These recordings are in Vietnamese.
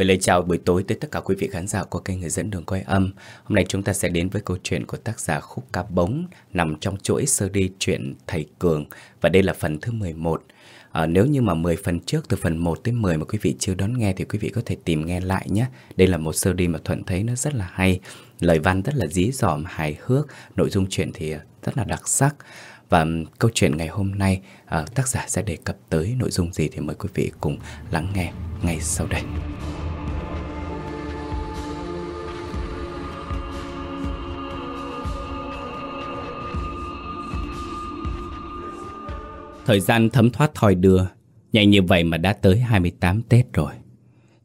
Gửi lời chào buổi tối tới tất cả quý vị khán giả của kênh Người dẫn đường quay âm. Hôm nay chúng ta sẽ đến với câu chuyện của tác giả Khúc Cá Bống nằm trong chuỗi sơ đi chuyện Thầy Cường và đây là phần thứ 11. À, nếu như mà 10 phần trước từ phần 1 tới 10 mà quý vị chưa đón nghe thì quý vị có thể tìm nghe lại nhé. Đây là một sơ đi mà Thuận thấy nó rất là hay, lời văn rất là dí dỏm, hài hước, nội dung chuyện thì à, rất là đặc sắc. Và câu chuyện ngày hôm nay à, tác giả sẽ đề cập tới nội dung gì thì mời quý vị cùng lắng nghe ngay sau đây. Thời gian thấm thoát thòi đưa, nhanh như vậy mà đã tới 28 Tết rồi.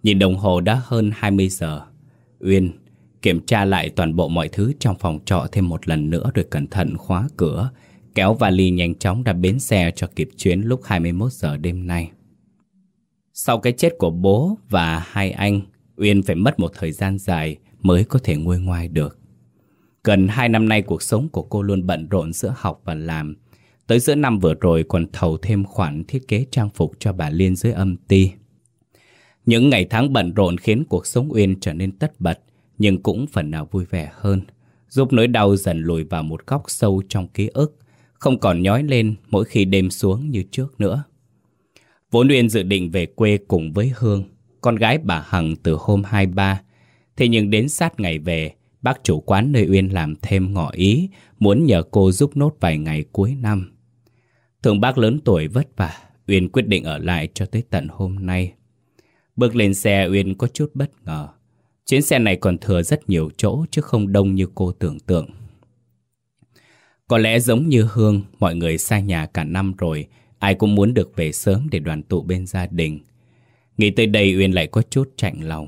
Nhìn đồng hồ đã hơn 20 giờ. Uyên kiểm tra lại toàn bộ mọi thứ trong phòng trọ thêm một lần nữa rồi cẩn thận khóa cửa, kéo vali nhanh chóng ra bến xe cho kịp chuyến lúc 21 giờ đêm nay. Sau cái chết của bố và hai anh, Uyên phải mất một thời gian dài mới có thể nguôi ngoai được. Gần hai năm nay cuộc sống của cô luôn bận rộn giữa học và làm, Tới giữa năm vừa rồi còn thầu thêm khoản thiết kế trang phục cho bà Liên dưới âm ti Những ngày tháng bận rộn khiến cuộc sống Uyên trở nên tất bật, nhưng cũng phần nào vui vẻ hơn, giúp nỗi đau dần lùi vào một góc sâu trong ký ức, không còn nhói lên mỗi khi đêm xuống như trước nữa. Vốn Uyên dự định về quê cùng với Hương, con gái bà Hằng từ hôm 23, thế nhưng đến sát ngày về, bác chủ quán nơi Uyên làm thêm ngỏ ý, muốn nhờ cô giúp nốt vài ngày cuối năm. Thường bác lớn tuổi vất vả, Uyên quyết định ở lại cho tới tận hôm nay. Bước lên xe Uyên có chút bất ngờ. Chuyến xe này còn thừa rất nhiều chỗ chứ không đông như cô tưởng tượng. Có lẽ giống như Hương, mọi người xa nhà cả năm rồi, ai cũng muốn được về sớm để đoàn tụ bên gia đình. Nghĩ tới đây Uyên lại có chút chạnh lòng.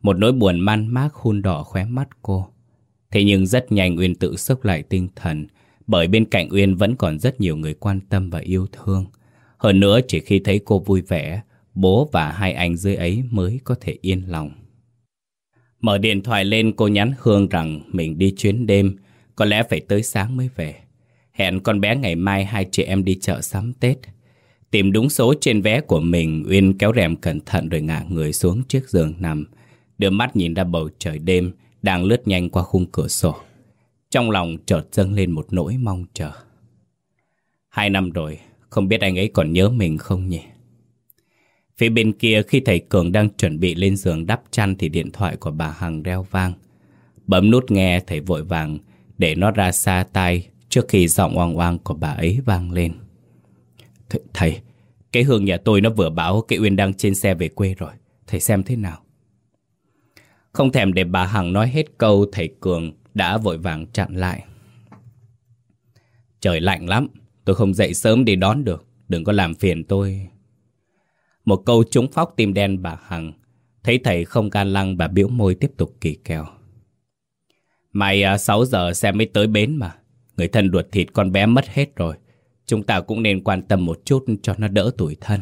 Một nỗi buồn man mác hun đỏ khóe mắt cô. Thế nhưng rất nhanh Uyên tự sốc lại tinh thần, bởi bên cạnh Uyên vẫn còn rất nhiều người quan tâm và yêu thương. Hơn nữa chỉ khi thấy cô vui vẻ, bố và hai anh dưới ấy mới có thể yên lòng. Mở điện thoại lên cô nhắn Hương rằng mình đi chuyến đêm, có lẽ phải tới sáng mới về. Hẹn con bé ngày mai hai chị em đi chợ sắm Tết. Tìm đúng số trên vé của mình, Uyên kéo rèm cẩn thận rồi ngả người xuống chiếc giường nằm. Đưa mắt nhìn ra bầu trời đêm đang lướt nhanh qua khung cửa sổ. Trong lòng chợt dâng lên một nỗi mong chờ. Hai năm rồi, không biết anh ấy còn nhớ mình không nhỉ? Phía bên kia khi thầy Cường đang chuẩn bị lên giường đắp chăn thì điện thoại của bà Hằng reo vang. Bấm nút nghe thầy vội vàng để nó ra xa tai trước khi giọng oang oang của bà ấy vang lên. Th thầy, cái Hương nhà tôi nó vừa báo cái Uyên đang trên xe về quê rồi. Thầy xem thế nào? Không thèm để bà Hằng nói hết câu thầy Cường đã vội vàng chặn lại. Trời lạnh lắm, tôi không dậy sớm đi đón được, đừng có làm phiền tôi. Một câu trúng phóc tim đen bà Hằng, thấy thầy không can lăng bà biểu môi tiếp tục kỳ kèo. Mày 6 giờ xe mới tới bến mà, người thân ruột thịt con bé mất hết rồi. Chúng ta cũng nên quan tâm một chút cho nó đỡ tuổi thân.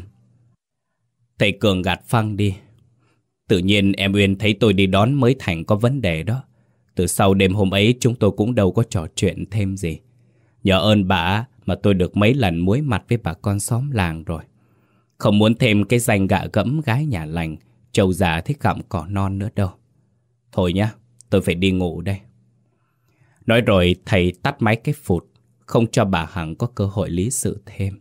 Thầy Cường gạt phăng đi. Tự nhiên em Uyên thấy tôi đi đón mới thành có vấn đề đó. Từ sau đêm hôm ấy chúng tôi cũng đâu có trò chuyện thêm gì. Nhờ ơn bà mà tôi được mấy lần muối mặt với bà con xóm làng rồi. Không muốn thêm cái danh gạ gẫm gái nhà lành, trâu già thích gặm cỏ non nữa đâu. Thôi nhá, tôi phải đi ngủ đây. Nói rồi thầy tắt máy cái phụt, không cho bà Hằng có cơ hội lý sự thêm.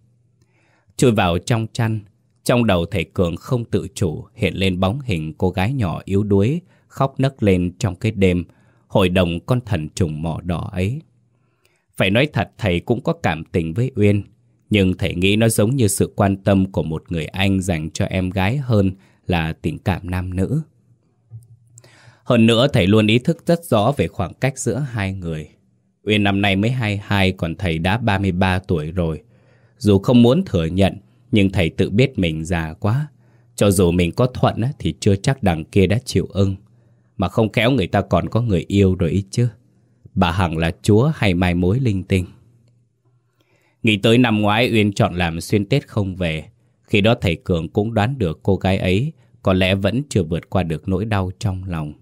Chui vào trong chăn, trong đầu thầy Cường không tự chủ hiện lên bóng hình cô gái nhỏ yếu đuối, khóc nấc lên trong cái đêm hội đồng con thần trùng mỏ đỏ ấy. Phải nói thật thầy cũng có cảm tình với Uyên, nhưng thầy nghĩ nó giống như sự quan tâm của một người anh dành cho em gái hơn là tình cảm nam nữ. Hơn nữa thầy luôn ý thức rất rõ về khoảng cách giữa hai người. Uyên năm nay mới 22 còn thầy đã 33 tuổi rồi. Dù không muốn thừa nhận, nhưng thầy tự biết mình già quá. Cho dù mình có thuận thì chưa chắc đằng kia đã chịu ưng. Mà không khéo người ta còn có người yêu rồi ít chứ. Bà Hằng là chúa hay mai mối linh tinh? Nghĩ tới năm ngoái Uyên chọn làm xuyên Tết không về, Khi đó thầy Cường cũng đoán được cô gái ấy Có lẽ vẫn chưa vượt qua được nỗi đau trong lòng.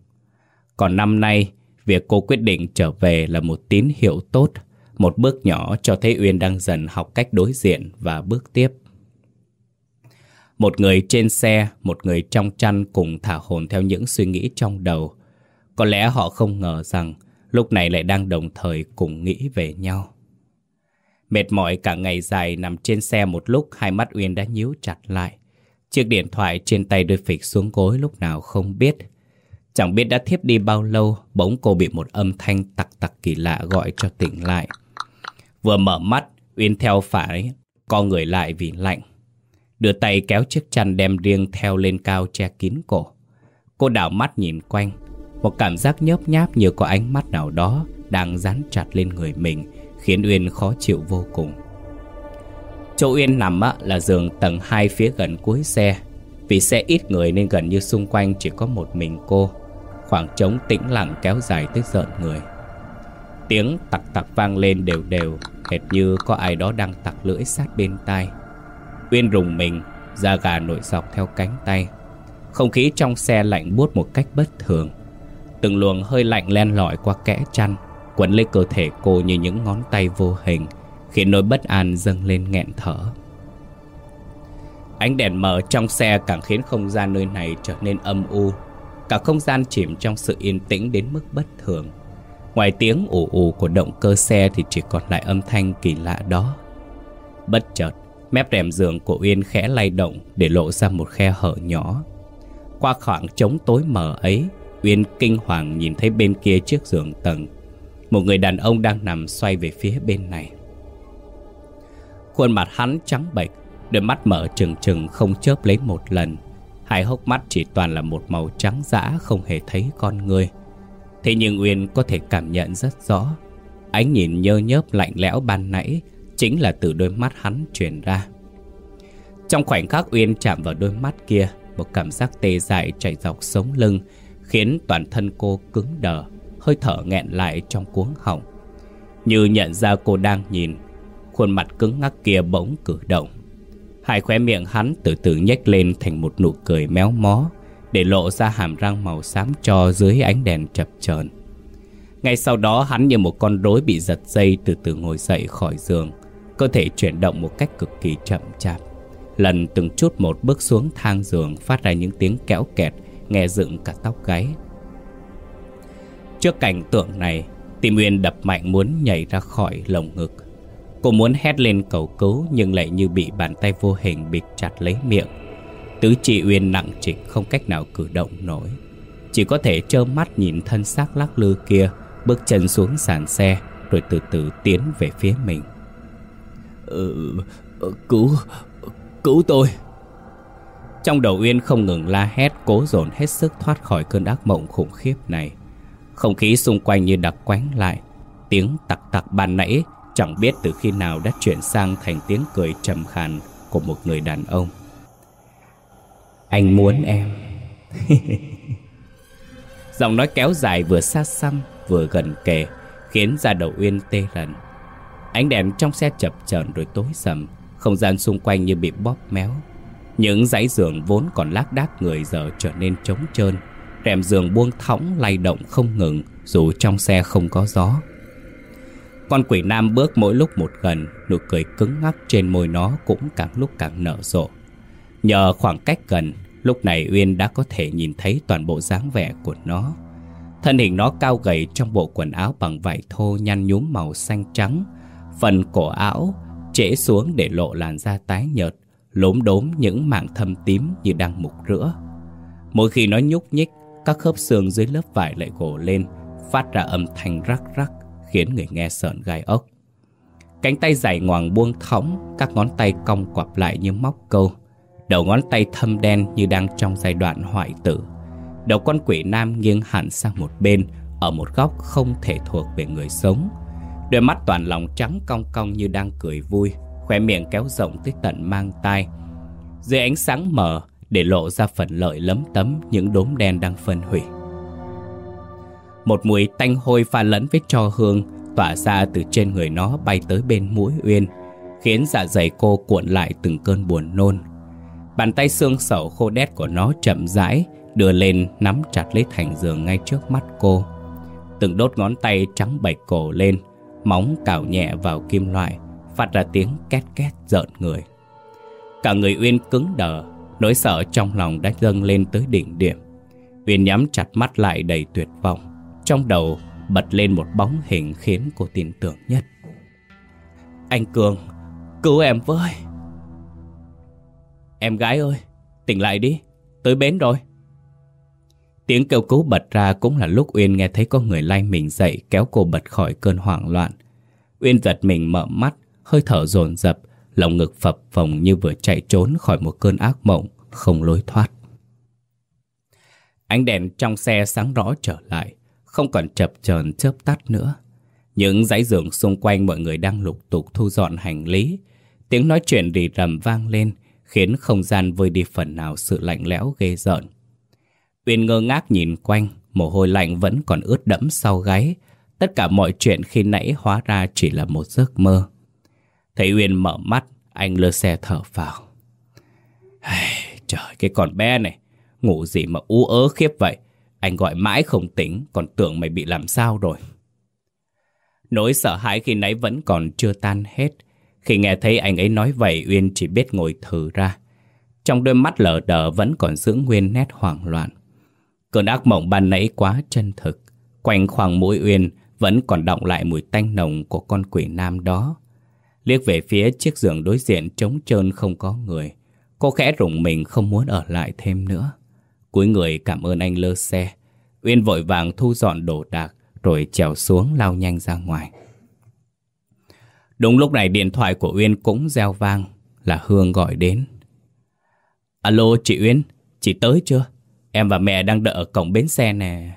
Còn năm nay, Việc cô quyết định trở về là một tín hiệu tốt, Một bước nhỏ cho thấy Uyên đang dần học cách đối diện và bước tiếp. Một người trên xe, một người trong chăn cùng thả hồn theo những suy nghĩ trong đầu. Có lẽ họ không ngờ rằng lúc này lại đang đồng thời cùng nghĩ về nhau. Mệt mỏi cả ngày dài nằm trên xe một lúc hai mắt Uyên đã nhíu chặt lại. Chiếc điện thoại trên tay đưa phịch xuống gối lúc nào không biết. Chẳng biết đã thiếp đi bao lâu, bỗng cô bị một âm thanh tặc tặc kỳ lạ gọi cho tỉnh lại. Vừa mở mắt, Uyên theo phải, co người lại vì lạnh. Đưa tay kéo chiếc chăn đem riêng theo lên cao che kín cổ. Cô đảo mắt nhìn quanh, một cảm giác nhớp nháp như có ánh mắt nào đó đang dán chặt lên người mình, khiến Uyên khó chịu vô cùng. Chỗ Uyên nằm là giường tầng 2 phía gần cuối xe. Vì xe ít người nên gần như xung quanh chỉ có một mình cô. Khoảng trống tĩnh lặng kéo dài tới giận người. Tiếng tặc tặc vang lên đều đều, hệt như có ai đó đang tặc lưỡi sát bên tai. Uyên rùng mình, da gà nổi dọc theo cánh tay. Không khí trong xe lạnh buốt một cách bất thường. Từng luồng hơi lạnh len lỏi qua kẽ chăn, quấn lấy cơ thể cô như những ngón tay vô hình, khiến nỗi bất an dâng lên nghẹn thở. Ánh đèn mờ trong xe càng khiến không gian nơi này trở nên âm u. Cả không gian chìm trong sự yên tĩnh đến mức bất thường. Ngoài tiếng ù ù của động cơ xe thì chỉ còn lại âm thanh kỳ lạ đó. Bất chợt, mép rèm giường của Uyên khẽ lay động để lộ ra một khe hở nhỏ. Qua khoảng trống tối mờ ấy, Uyên kinh hoàng nhìn thấy bên kia chiếc giường tầng. Một người đàn ông đang nằm xoay về phía bên này. Khuôn mặt hắn trắng bệch, đôi mắt mở trừng trừng không chớp lấy một lần. Hai hốc mắt chỉ toàn là một màu trắng dã không hề thấy con người. Thế nhưng Uyên có thể cảm nhận rất rõ. Ánh nhìn nhơ nhớp lạnh lẽo ban nãy chính là từ đôi mắt hắn truyền ra. Trong khoảnh khắc Uyên chạm vào đôi mắt kia, một cảm giác tê dại chảy dọc sống lưng, khiến toàn thân cô cứng đờ, hơi thở nghẹn lại trong cuống họng. Như nhận ra cô đang nhìn, khuôn mặt cứng ngắc kia bỗng cử động. Hai khóe miệng hắn từ từ nhếch lên thành một nụ cười méo mó, để lộ ra hàm răng màu xám cho dưới ánh đèn chập chờn. Ngay sau đó hắn như một con rối bị giật dây từ từ ngồi dậy khỏi giường, cơ thể chuyển động một cách cực kỳ chậm chạp. Lần từng chút một bước xuống thang giường phát ra những tiếng kéo kẹt, nghe dựng cả tóc gáy. Trước cảnh tượng này, Tim Uyên đập mạnh muốn nhảy ra khỏi lồng ngực. Cô muốn hét lên cầu cứu nhưng lại như bị bàn tay vô hình bịt chặt lấy miệng. Tứ chị Uyên nặng trịch không cách nào cử động nổi. Chỉ có thể trơ mắt nhìn thân xác lắc lư kia bước chân xuống sàn xe rồi từ từ tiến về phía mình. Ừ, cứu, cứu tôi. Trong đầu Uyên không ngừng la hét cố dồn hết sức thoát khỏi cơn ác mộng khủng khiếp này. Không khí xung quanh như đặc quánh lại. Tiếng tặc tặc ban nãy chẳng biết từ khi nào đã chuyển sang thành tiếng cười trầm khàn của một người đàn ông. Anh muốn em. Giọng nói kéo dài vừa xa xăm vừa gần kề khiến da đầu Uyên tê rần. Ánh đèn trong xe chập chờn rồi tối sầm, không gian xung quanh như bị bóp méo. Những dãy giường vốn còn lác đác người giờ trở nên trống trơn, rèm giường buông thõng lay động không ngừng dù trong xe không có gió. Con quỷ nam bước mỗi lúc một gần, nụ cười cứng ngắc trên môi nó cũng càng lúc càng nở rộ. Nhờ khoảng cách gần, lúc này Uyên đã có thể nhìn thấy toàn bộ dáng vẻ của nó. Thân hình nó cao gầy trong bộ quần áo bằng vải thô nhăn nhúm màu xanh trắng. Phần cổ áo trễ xuống để lộ làn da tái nhợt, lốm đốm những mảng thâm tím như đang mục rữa. Mỗi khi nó nhúc nhích, các khớp xương dưới lớp vải lại gồ lên, phát ra âm thanh rắc rắc, khiến người nghe sợn gai ốc. Cánh tay dài ngoằng buông thõng, các ngón tay cong quặp lại như móc câu. Đầu ngón tay thâm đen như đang trong giai đoạn hoại tử. Đầu con quỷ nam nghiêng hẳn sang một bên, ở một góc không thể thuộc về người sống. Đôi mắt toàn lòng trắng cong cong như đang cười vui, khóe miệng kéo rộng tới tận mang tai. Dưới ánh sáng mờ, để lộ ra phần lợi lấm tấm những đốm đen đang phân hủy. Một mùi tanh hôi pha lẫn với cho hương tỏa ra từ trên người nó bay tới bên mũi Uyên, khiến dạ dày cô cuộn lại từng cơn buồn nôn. Bàn tay xương sầu khô đét của nó chậm rãi đưa lên nắm chặt lấy thành giường ngay trước mắt cô. Từng đốt ngón tay trắng bạch cổ lên, móng cào nhẹ vào kim loại, phát ra tiếng két két rợn người. Cả người Uyên cứng đờ, Nỗi sợ trong lòng đã dâng lên tới đỉnh điểm. Uyên nhắm chặt mắt lại đầy tuyệt vọng Trong đầu bật lên một bóng hình khiến cô tin tưởng nhất. Anh Cường, cứu em với. Em gái ơi, tỉnh lại đi, tới bến rồi. Tiếng kêu cứu bật ra cũng là lúc Uyên nghe thấy có người lay mình dậy kéo cô bật khỏi cơn hoảng loạn. Uyên giật mình mở mắt, hơi thở dồn dập, lòng ngực phập phồng như vừa chạy trốn khỏi một cơn ác mộng, không lối thoát. Ánh đèn trong xe sáng rõ trở lại, không còn chập chờn chớp tắt nữa. Những dãy giường xung quanh mọi người đang lục tục thu dọn hành lý. Tiếng nói chuyện rì rầm vang lên, khiến không gian vơi đi phần nào sự lạnh lẽo ghê rợn. Uyên ngơ ngác nhìn quanh, mồ hôi lạnh vẫn còn ướt đẫm sau gáy. Tất cả mọi chuyện khi nãy hóa ra chỉ là một giấc mơ. Thấy Uyên mở mắt, anh lơ xe thở vào. Trời, cái con bé này, ngủ gì mà ú ớ khiếp vậy. Anh gọi mãi không tỉnh, còn tưởng mày bị làm sao rồi. Nỗi sợ hãi khi nãy vẫn còn chưa tan hết. Khi nghe thấy anh ấy nói vậy, Uyên chỉ biết ngồi thử ra. Trong đôi mắt lờ đờ vẫn còn giữ nguyên nét hoảng loạn. Cơn ác mộng ban nãy quá chân thực. Quanh khoảng mũi Uyên vẫn còn động lại mùi tanh nồng của con quỷ nam đó. Liếc về phía chiếc giường đối diện trống trơn không có người. Cô khẽ rụng mình không muốn ở lại thêm nữa. Cuối người cảm ơn anh lơ xe. Uyên vội vàng thu dọn đồ đạc rồi trèo xuống lao nhanh ra ngoài. Đúng lúc này điện thoại của Uyên cũng reo vang là Hương gọi đến. Alo chị Uyên, chị tới chưa? Em và mẹ đang đợi ở cổng bến xe nè.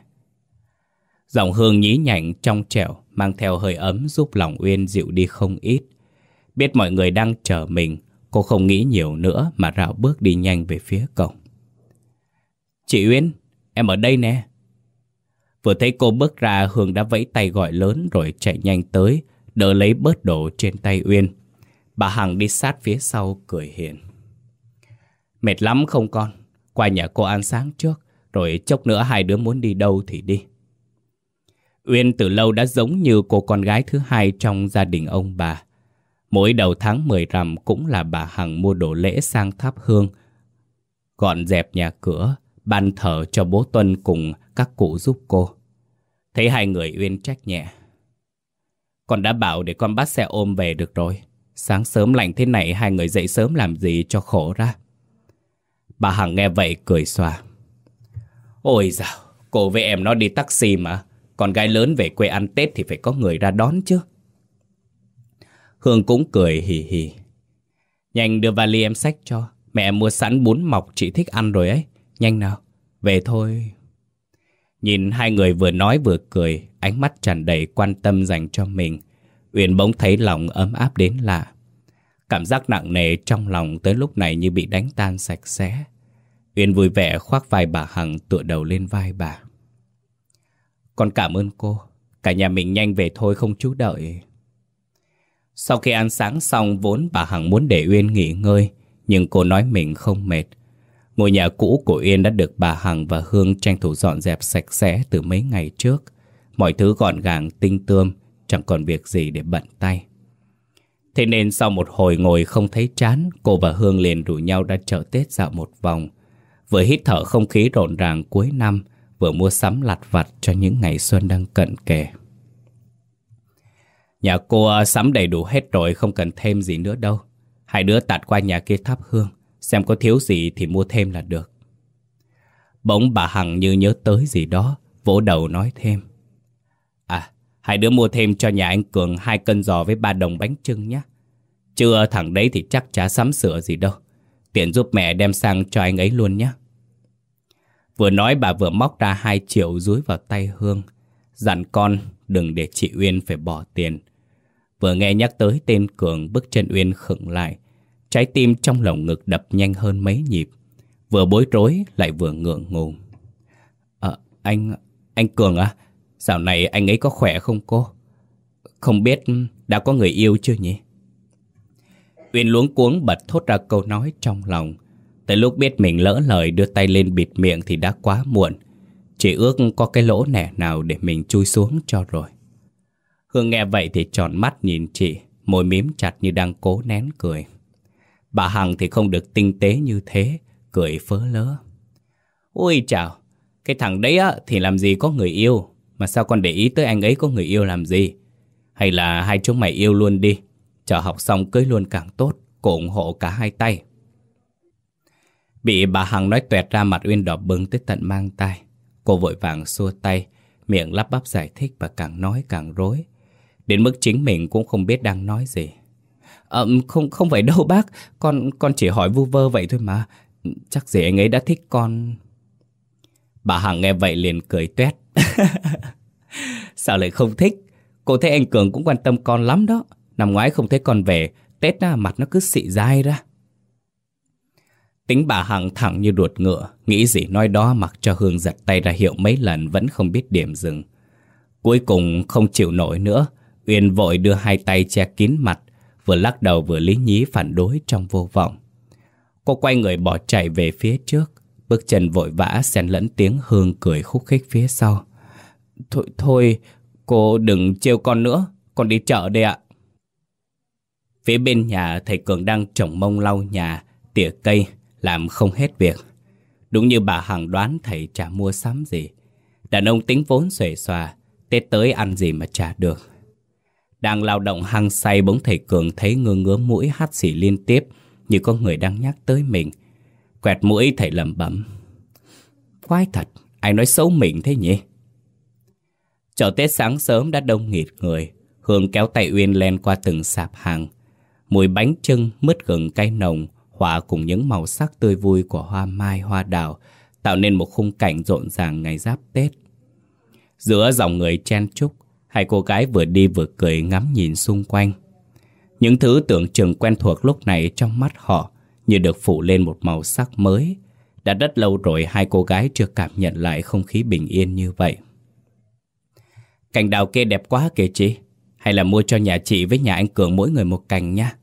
Giọng hương nhí nhảnh trong trẻo, mang theo hơi ấm giúp lòng Uyên dịu đi không ít. Biết mọi người đang chờ mình, cô không nghĩ nhiều nữa mà rạo bước đi nhanh về phía cổng. Chị Uyên, em ở đây nè. Vừa thấy cô bước ra, Hương đã vẫy tay gọi lớn rồi chạy nhanh tới, đỡ lấy bớt đồ trên tay Uyên. Bà Hằng đi sát phía sau cười hiền. Mệt lắm không con? Qua nhà cô ăn sáng trước Rồi chốc nữa hai đứa muốn đi đâu thì đi. Uyên từ lâu đã giống như cô con gái thứ hai trong gia đình ông bà. Mỗi đầu tháng 10 rằm cũng là bà Hằng mua đồ lễ sang tháp hương Gọn dẹp nhà cửa, ban thờ cho bố Tuân cùng các cụ giúp cô. Thấy hai người Uyên trách nhẹ. Con đã bảo để con bắt xe ôm về được rồi. Sáng sớm lạnh thế này hai người dậy sớm làm gì cho khổ ra. Bà Hằng nghe vậy cười xòa. Ôi dào, cô với em nó đi taxi mà. Con gái lớn về quê ăn Tết thì phải có người ra đón chứ. Hương cũng cười hì hì. Nhanh đưa vali em sách cho. Mẹ mua sẵn bún mọc chị thích ăn rồi ấy. Nhanh nào, về thôi. Nhìn hai người vừa nói vừa cười, ánh mắt tràn đầy quan tâm dành cho mình. uyển bỗng thấy lòng ấm áp đến lạ. Cảm giác nặng nề trong lòng tới lúc này như bị đánh tan sạch sẽ. Uyên vui vẻ khoác vai bà Hằng tựa đầu lên vai bà. Con cảm ơn cô. Cả nhà mình nhanh về thôi không chú đợi. Sau khi ăn sáng xong vốn bà Hằng muốn để Uyên nghỉ ngơi. Nhưng cô nói mình không mệt. Ngôi nhà cũ của Uyên đã được bà Hằng và Hương tranh thủ dọn dẹp sạch sẽ từ mấy ngày trước. Mọi thứ gọn gàng, tinh tươm, chẳng còn việc gì để bận tay. Thế nên sau một hồi ngồi không thấy chán, cô và Hương liền rủ nhau ra chợ Tết dạo một vòng. Vừa hít thở không khí rộn ràng cuối năm, vừa mua sắm lặt vặt cho những ngày xuân đang cận kề. Nhà cô à, sắm đầy đủ hết rồi, không cần thêm gì nữa đâu. Hai đứa tạt qua nhà kia thắp hương, xem có thiếu gì thì mua thêm là được. Bỗng bà Hằng như nhớ tới gì đó, vỗ đầu nói thêm. Hai đứa mua thêm cho nhà anh Cường hai cân giò với ba đồng bánh trưng nhé. Chưa thằng đấy thì chắc chả sắm sửa gì đâu. Tiện giúp mẹ đem sang cho anh ấy luôn nhé. Vừa nói bà vừa móc ra hai triệu rúi vào tay Hương. Dặn con đừng để chị Uyên phải bỏ tiền. Vừa nghe nhắc tới tên Cường bước chân Uyên khựng lại. Trái tim trong lồng ngực đập nhanh hơn mấy nhịp. Vừa bối rối lại vừa ngượng ngùng. Ờ, anh... anh Cường à? Dạo này anh ấy có khỏe không cô? Không biết đã có người yêu chưa nhỉ? Uyên luống cuống bật thốt ra câu nói trong lòng. Tới lúc biết mình lỡ lời đưa tay lên bịt miệng thì đã quá muộn. Chỉ ước có cái lỗ nẻ nào để mình chui xuống cho rồi. Hương nghe vậy thì tròn mắt nhìn chị, môi mím chặt như đang cố nén cười. Bà Hằng thì không được tinh tế như thế, cười phớ lớ. Ôi chào, cái thằng đấy á thì làm gì có người yêu, mà sao con để ý tới anh ấy có người yêu làm gì? Hay là hai chúng mày yêu luôn đi, chờ học xong cưới luôn càng tốt, cô ủng hộ cả hai tay. Bị bà Hằng nói tuẹt ra mặt Uyên đỏ bừng tới tận mang tay. Cô vội vàng xua tay, miệng lắp bắp giải thích và càng nói càng rối. Đến mức chính mình cũng không biết đang nói gì. Ờ, không không phải đâu bác, con con chỉ hỏi vu vơ vậy thôi mà. Chắc gì anh ấy đã thích con. Bà Hằng nghe vậy liền cười tuét. Sao lại không thích? Cô thấy anh Cường cũng quan tâm con lắm đó. Năm ngoái không thấy con về, Tết mặt nó cứ xị dai ra. Tính bà Hằng thẳng như ruột ngựa, nghĩ gì nói đó mặc cho Hương giật tay ra hiệu mấy lần vẫn không biết điểm dừng. Cuối cùng không chịu nổi nữa, Uyên vội đưa hai tay che kín mặt, vừa lắc đầu vừa lý nhí phản đối trong vô vọng. Cô quay người bỏ chạy về phía trước, bước chân vội vã xen lẫn tiếng Hương cười khúc khích phía sau. Thôi, thôi, cô đừng trêu con nữa, con đi chợ đây ạ. Phía bên nhà thầy Cường đang trồng mông lau nhà, tỉa cây, làm không hết việc. Đúng như bà Hằng đoán thầy chả mua sắm gì. Đàn ông tính vốn xuể xòa, Tết tới ăn gì mà trả được. Đang lao động hăng say bỗng thầy Cường thấy ngơ ngứa mũi hắt xỉ liên tiếp như có người đang nhắc tới mình. Quẹt mũi thầy lẩm bẩm. Quái thật, ai nói xấu mình thế nhỉ? Chợ Tết sáng sớm đã đông nghịt người. Hương kéo tay Uyên len qua từng sạp hàng. Mùi bánh trưng, mứt gừng cay nồng, hòa cùng những màu sắc tươi vui của hoa mai, hoa đào, tạo nên một khung cảnh rộn ràng ngày giáp Tết. Giữa dòng người chen chúc, hai cô gái vừa đi vừa cười ngắm nhìn xung quanh. Những thứ tưởng chừng quen thuộc lúc này trong mắt họ như được phủ lên một màu sắc mới. Đã rất lâu rồi hai cô gái chưa cảm nhận lại không khí bình yên như vậy. Cành đào kia đẹp quá kìa chị. Hay là mua cho nhà chị với nhà anh Cường mỗi người một cành nha.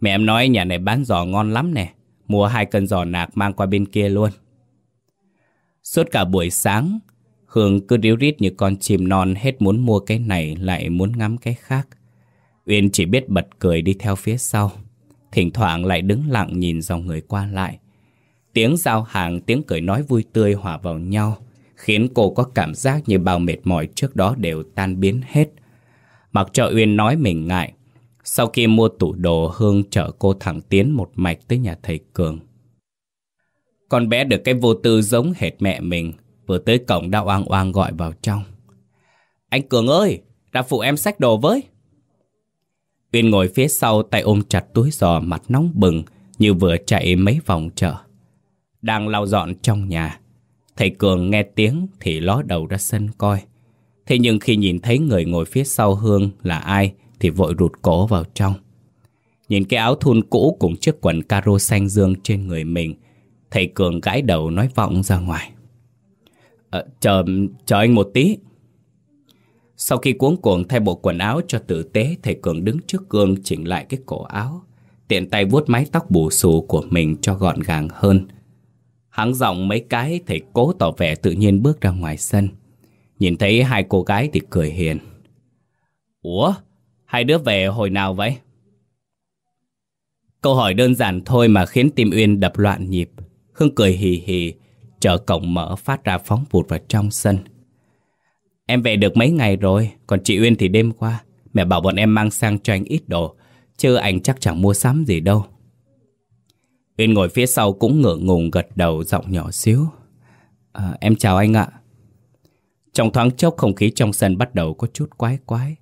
Mẹ em nói nhà này bán giò ngon lắm nè. Mua hai cân giò nạc mang qua bên kia luôn. Suốt cả buổi sáng, Hương cứ ríu rít như con chim non hết muốn mua cái này lại muốn ngắm cái khác. Uyên chỉ biết bật cười đi theo phía sau. Thỉnh thoảng lại đứng lặng nhìn dòng người qua lại. Tiếng giao hàng, tiếng cười nói vui tươi hòa vào nhau, khiến cô có cảm giác như bao mệt mỏi trước đó đều tan biến hết. Mặc cho Uyên nói mình ngại, sau khi mua tủ đồ, Hương chở cô thẳng tiến một mạch tới nhà thầy Cường. Con bé được cái vô tư giống hệt mẹ mình, vừa tới cổng đã oang oang gọi vào trong. Anh Cường ơi, ra phụ em sách đồ với. Uyên ngồi phía sau tay ôm chặt túi giò mặt nóng bừng như vừa chạy mấy vòng chợ. Đang lau dọn trong nhà. Thầy Cường nghe tiếng thì ló đầu ra sân coi. Thế nhưng khi nhìn thấy người ngồi phía sau Hương là ai thì vội rụt cổ vào trong. Nhìn cái áo thun cũ cùng chiếc quần caro xanh dương trên người mình, thầy Cường gãi đầu nói vọng ra ngoài. À, chờ, chờ anh một tí. Sau khi cuống cuồng thay bộ quần áo cho tử tế, thầy Cường đứng trước gương chỉnh lại cái cổ áo, tiện tay vuốt mái tóc bù xù của mình cho gọn gàng hơn. Hắn giọng mấy cái, thầy cố tỏ vẻ tự nhiên bước ra ngoài sân. Nhìn thấy hai cô gái thì cười hiền. Ủa, hai đứa về hồi nào vậy? Câu hỏi đơn giản thôi mà khiến tim Uyên đập loạn nhịp. Hương cười hì hì, chờ cổng mở phát ra phóng vụt vào trong sân. Em về được mấy ngày rồi, còn chị Uyên thì đêm qua. Mẹ bảo bọn em mang sang cho anh ít đồ, chứ anh chắc chẳng mua sắm gì đâu. Uyên ngồi phía sau cũng ngượng ngùng gật đầu giọng nhỏ xíu. À, em chào anh ạ. Trong thoáng chốc không khí trong sân bắt đầu có chút quái quái.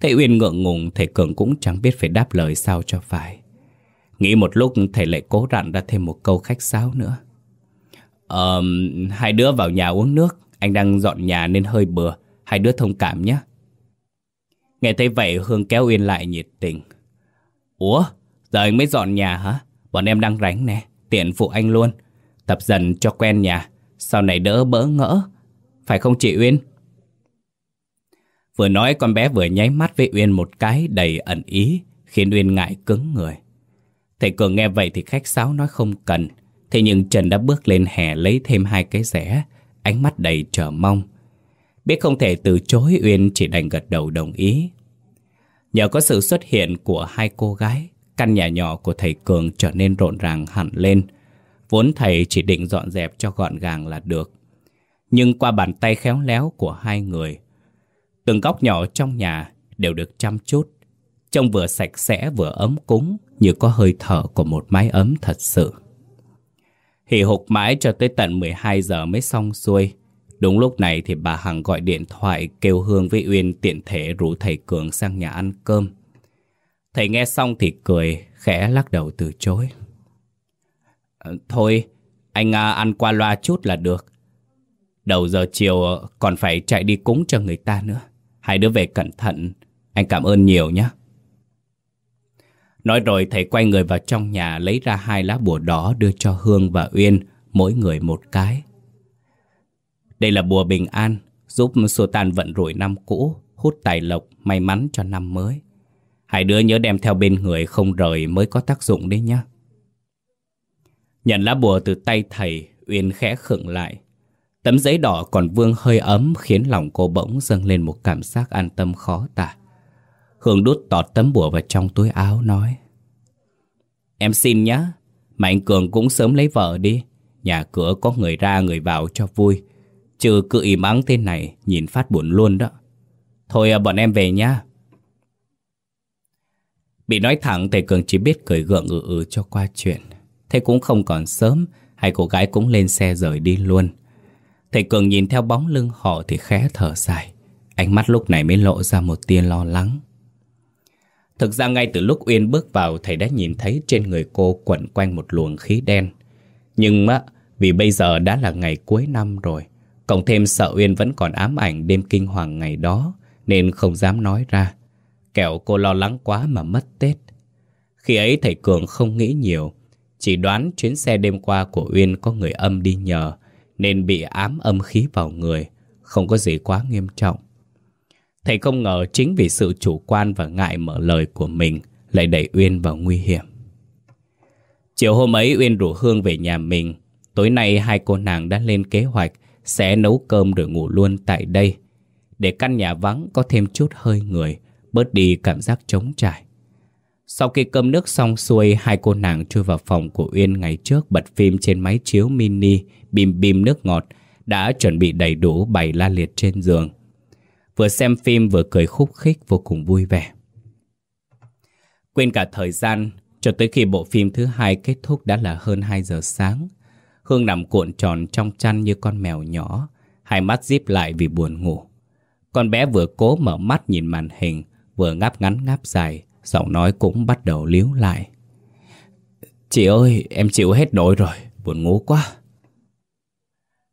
Thầy Uyên ngượng ngùng, thầy Cường cũng chẳng biết phải đáp lời sao cho phải. Nghĩ một lúc thầy lại cố rặn ra thêm một câu khách sáo nữa. Ờ, hai đứa vào nhà uống nước, anh đang dọn nhà nên hơi bừa, hai đứa thông cảm nhé. Nghe thấy vậy Hương kéo Uyên lại nhiệt tình. Ủa, giờ anh mới dọn nhà hả? Bọn em đang rảnh nè, tiện phụ anh luôn. Tập dần cho quen nhà, sau này đỡ bỡ ngỡ. Phải không chị Uyên? Vừa nói con bé vừa nháy mắt với Uyên một cái đầy ẩn ý, khiến Uyên ngại cứng người. Thầy Cường nghe vậy thì khách sáo nói không cần. Thế nhưng Trần đã bước lên hè lấy thêm hai cái rẻ, ánh mắt đầy chờ mong. Biết không thể từ chối Uyên chỉ đành gật đầu đồng ý. Nhờ có sự xuất hiện của hai cô gái, căn nhà nhỏ của thầy Cường trở nên rộn ràng hẳn lên. Vốn thầy chỉ định dọn dẹp cho gọn gàng là được. Nhưng qua bàn tay khéo léo của hai người, từng góc nhỏ trong nhà đều được chăm chút. Trông vừa sạch sẽ vừa ấm cúng như có hơi thở của một mái ấm thật sự. Hì hục mãi cho tới tận 12 giờ mới xong xuôi. Đúng lúc này thì bà Hằng gọi điện thoại kêu Hương với Uyên tiện thể rủ thầy Cường sang nhà ăn cơm. Thầy nghe xong thì cười, khẽ lắc đầu từ chối. Ờ, thôi, anh à, ăn qua loa chút là được. Đầu giờ chiều ờ, còn phải chạy đi cúng cho người ta nữa. Hai đứa về cẩn thận, anh cảm ơn nhiều nhé. Nói rồi thầy quay người vào trong nhà lấy ra hai lá bùa đỏ đưa cho Hương và Uyên, mỗi người một cái. Đây là bùa bình an, giúp xua tan vận rủi năm cũ, hút tài lộc, may mắn cho năm mới. Hai đứa nhớ đem theo bên người không rời mới có tác dụng đấy nhé. Nhận lá bùa từ tay thầy, Uyên khẽ khựng lại. Tấm giấy đỏ còn vương hơi ấm khiến lòng cô bỗng dâng lên một cảm giác an tâm khó tả. Hương đút tọt tấm bùa vào trong túi áo, nói, Em xin nhá, Mà anh Cường cũng sớm lấy vợ đi. Nhà cửa có người ra người vào cho vui. Chứ cứ im ắng thế này, Nhìn phát buồn luôn đó. Thôi à, bọn em về nhá. Bị nói thẳng Thầy Cường chỉ biết cười gượng ừ ừ cho qua chuyện. Thế cũng không còn sớm, Hai cô gái cũng lên xe rời đi luôn. Thầy Cường nhìn theo bóng lưng họ Thì khẽ thở dài. Ánh mắt lúc này mới lộ ra một tia lo lắng. Thực ra ngay từ lúc Uyên bước vào Thầy đã nhìn thấy trên người cô quẩn quanh một luồng khí đen. Nhưng á, vì bây giờ đã là ngày cuối năm rồi Cộng thêm sợ Uyên vẫn còn ám ảnh đêm kinh hoàng ngày đó Nên không dám nói ra. Kẻo cô lo lắng quá mà mất Tết. Khi ấy thầy Cường không nghĩ nhiều Chỉ đoán chuyến xe đêm qua của Uyên có người âm đi nhờ Nên bị ám âm khí vào người Không có gì quá nghiêm trọng. Thầy không ngờ chính vì sự chủ quan và ngại mở lời của mình lại đẩy Uyên vào nguy hiểm. Chiều hôm ấy Uyên rủ Hương về nhà mình. Tối nay hai cô nàng đã lên kế hoạch sẽ nấu cơm rồi ngủ luôn tại đây. Để căn nhà vắng có thêm chút hơi người, bớt đi cảm giác trống trải. Sau khi cơm nước xong xuôi, hai cô nàng chui vào phòng của Uyên ngày trước bật phim trên máy chiếu mini, bìm bìm nước ngọt, đã chuẩn bị đầy đủ bày la liệt trên giường. Vừa xem phim vừa cười khúc khích vô cùng vui vẻ. Quên cả thời gian, Cho tới khi bộ phim thứ hai kết thúc đã là hơn 2 giờ sáng, Hương nằm cuộn tròn trong chăn như con mèo nhỏ, Hai mắt díp lại vì buồn ngủ. Con bé vừa cố mở mắt nhìn màn hình, Vừa ngáp ngắn ngáp dài, Giọng nói cũng bắt đầu líu lại. Chị ơi, em chịu hết nổi rồi, Buồn ngủ quá.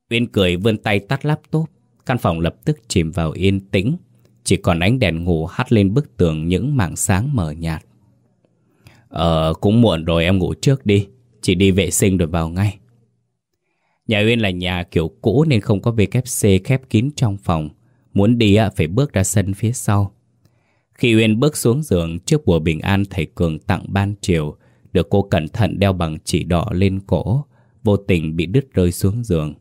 Uyên cười vươn tay tắt laptop. Căn phòng lập tức chìm vào yên tĩnh. Chỉ còn ánh đèn ngủ hắt lên bức tường những mảng sáng mờ nhạt. Ờ cũng muộn rồi, em ngủ trước đi. Chỉ đi vệ sinh rồi vào ngay. Nhà Uyên là nhà kiểu cũ nên không có WC khép kín trong phòng. Muốn đi phải bước ra sân phía sau. Khi Uyên bước xuống giường, trước bùa bình an thầy Cường tặng ban chiều, Được cô cẩn thận đeo bằng chỉ đỏ lên cổ, Vô tình bị đứt rơi xuống giường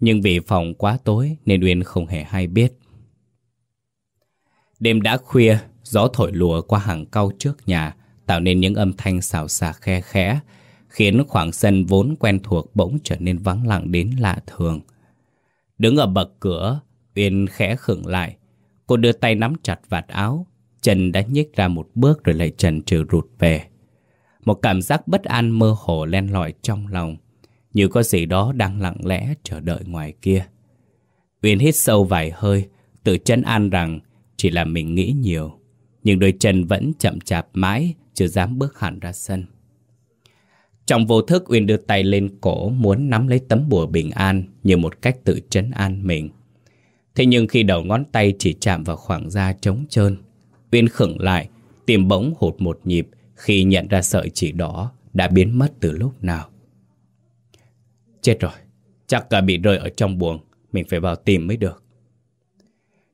nhưng vì phòng quá tối nên Uyên không hề hay biết. Đêm đã khuya, gió thổi lùa qua hàng cau trước nhà, tạo nên những âm thanh xào xạc khe khẽ, khiến khoảng sân vốn quen thuộc bỗng trở nên vắng lặng đến lạ thường. Đứng ở bậc cửa, Uyên khẽ khựng lại. Cô đưa tay nắm chặt vạt áo, chân đã nhích ra một bước rồi lại trần trừ rụt về. Một cảm giác bất an mơ hồ len lỏi trong lòng. Như có gì đó đang lặng lẽ chờ đợi ngoài kia. Uyên hít sâu vài hơi, Tự chân an rằng Chỉ là mình nghĩ nhiều. Nhưng đôi chân vẫn chậm chạp mãi, Chưa dám bước hẳn ra sân. Trong vô thức, Uyên đưa tay lên cổ, Muốn nắm lấy tấm bùa bình an Như một cách tự trấn an mình. Thế nhưng khi đầu ngón tay chỉ chạm vào khoảng da trống trơn, Uyên khựng lại, Tìm bỗng hụt một nhịp Khi nhận ra sợi chỉ đỏ Đã biến mất từ lúc nào. Chết rồi, chắc cả bị rơi ở trong buồng, mình phải vào tìm mới được.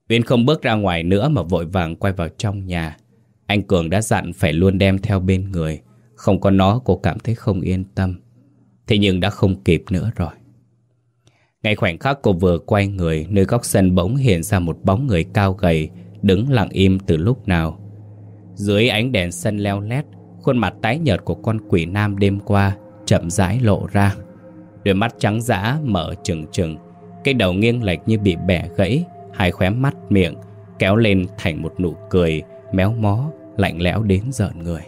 Uyên không bước ra ngoài nữa mà vội vàng quay vào trong nhà. Anh Cường đã dặn phải luôn đem theo bên người, không có nó cô cảm thấy không yên tâm. Thế nhưng đã không kịp nữa rồi. Ngay khoảnh khắc cô vừa quay người, nơi góc sân bỗng hiện ra một bóng người cao gầy, đứng lặng im từ lúc nào. Dưới ánh đèn sân leo lét, khuôn mặt tái nhợt của con quỷ nam đêm qua chậm rãi lộ ra. Đôi mắt trắng dã mở trừng trừng. Cái đầu nghiêng lệch như bị bẻ gãy Hai khóe mắt miệng Kéo lên thành một nụ cười Méo mó, lạnh lẽo đến giận người.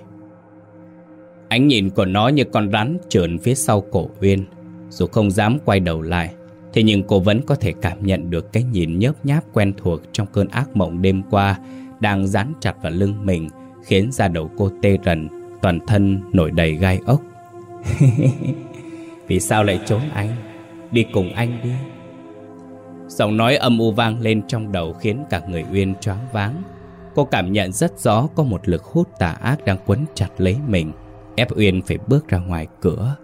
Ánh nhìn của nó như con rắn trườn phía sau cổ Uyên. Dù không dám quay đầu lại Thế nhưng cô vẫn có thể cảm nhận được cái nhìn nhớp nháp quen thuộc trong cơn ác mộng đêm qua đang dán chặt vào lưng mình khiến da đầu cô tê rần, toàn thân nổi đầy gai ốc. Vì sao lại trốn anh? Đi cùng anh đi. Giọng nói âm u vang lên trong đầu khiến cả người Uyên choáng váng. Cô cảm nhận rất rõ có một lực hút tà ác đang quấn chặt lấy mình, ép Uyên phải bước ra ngoài cửa.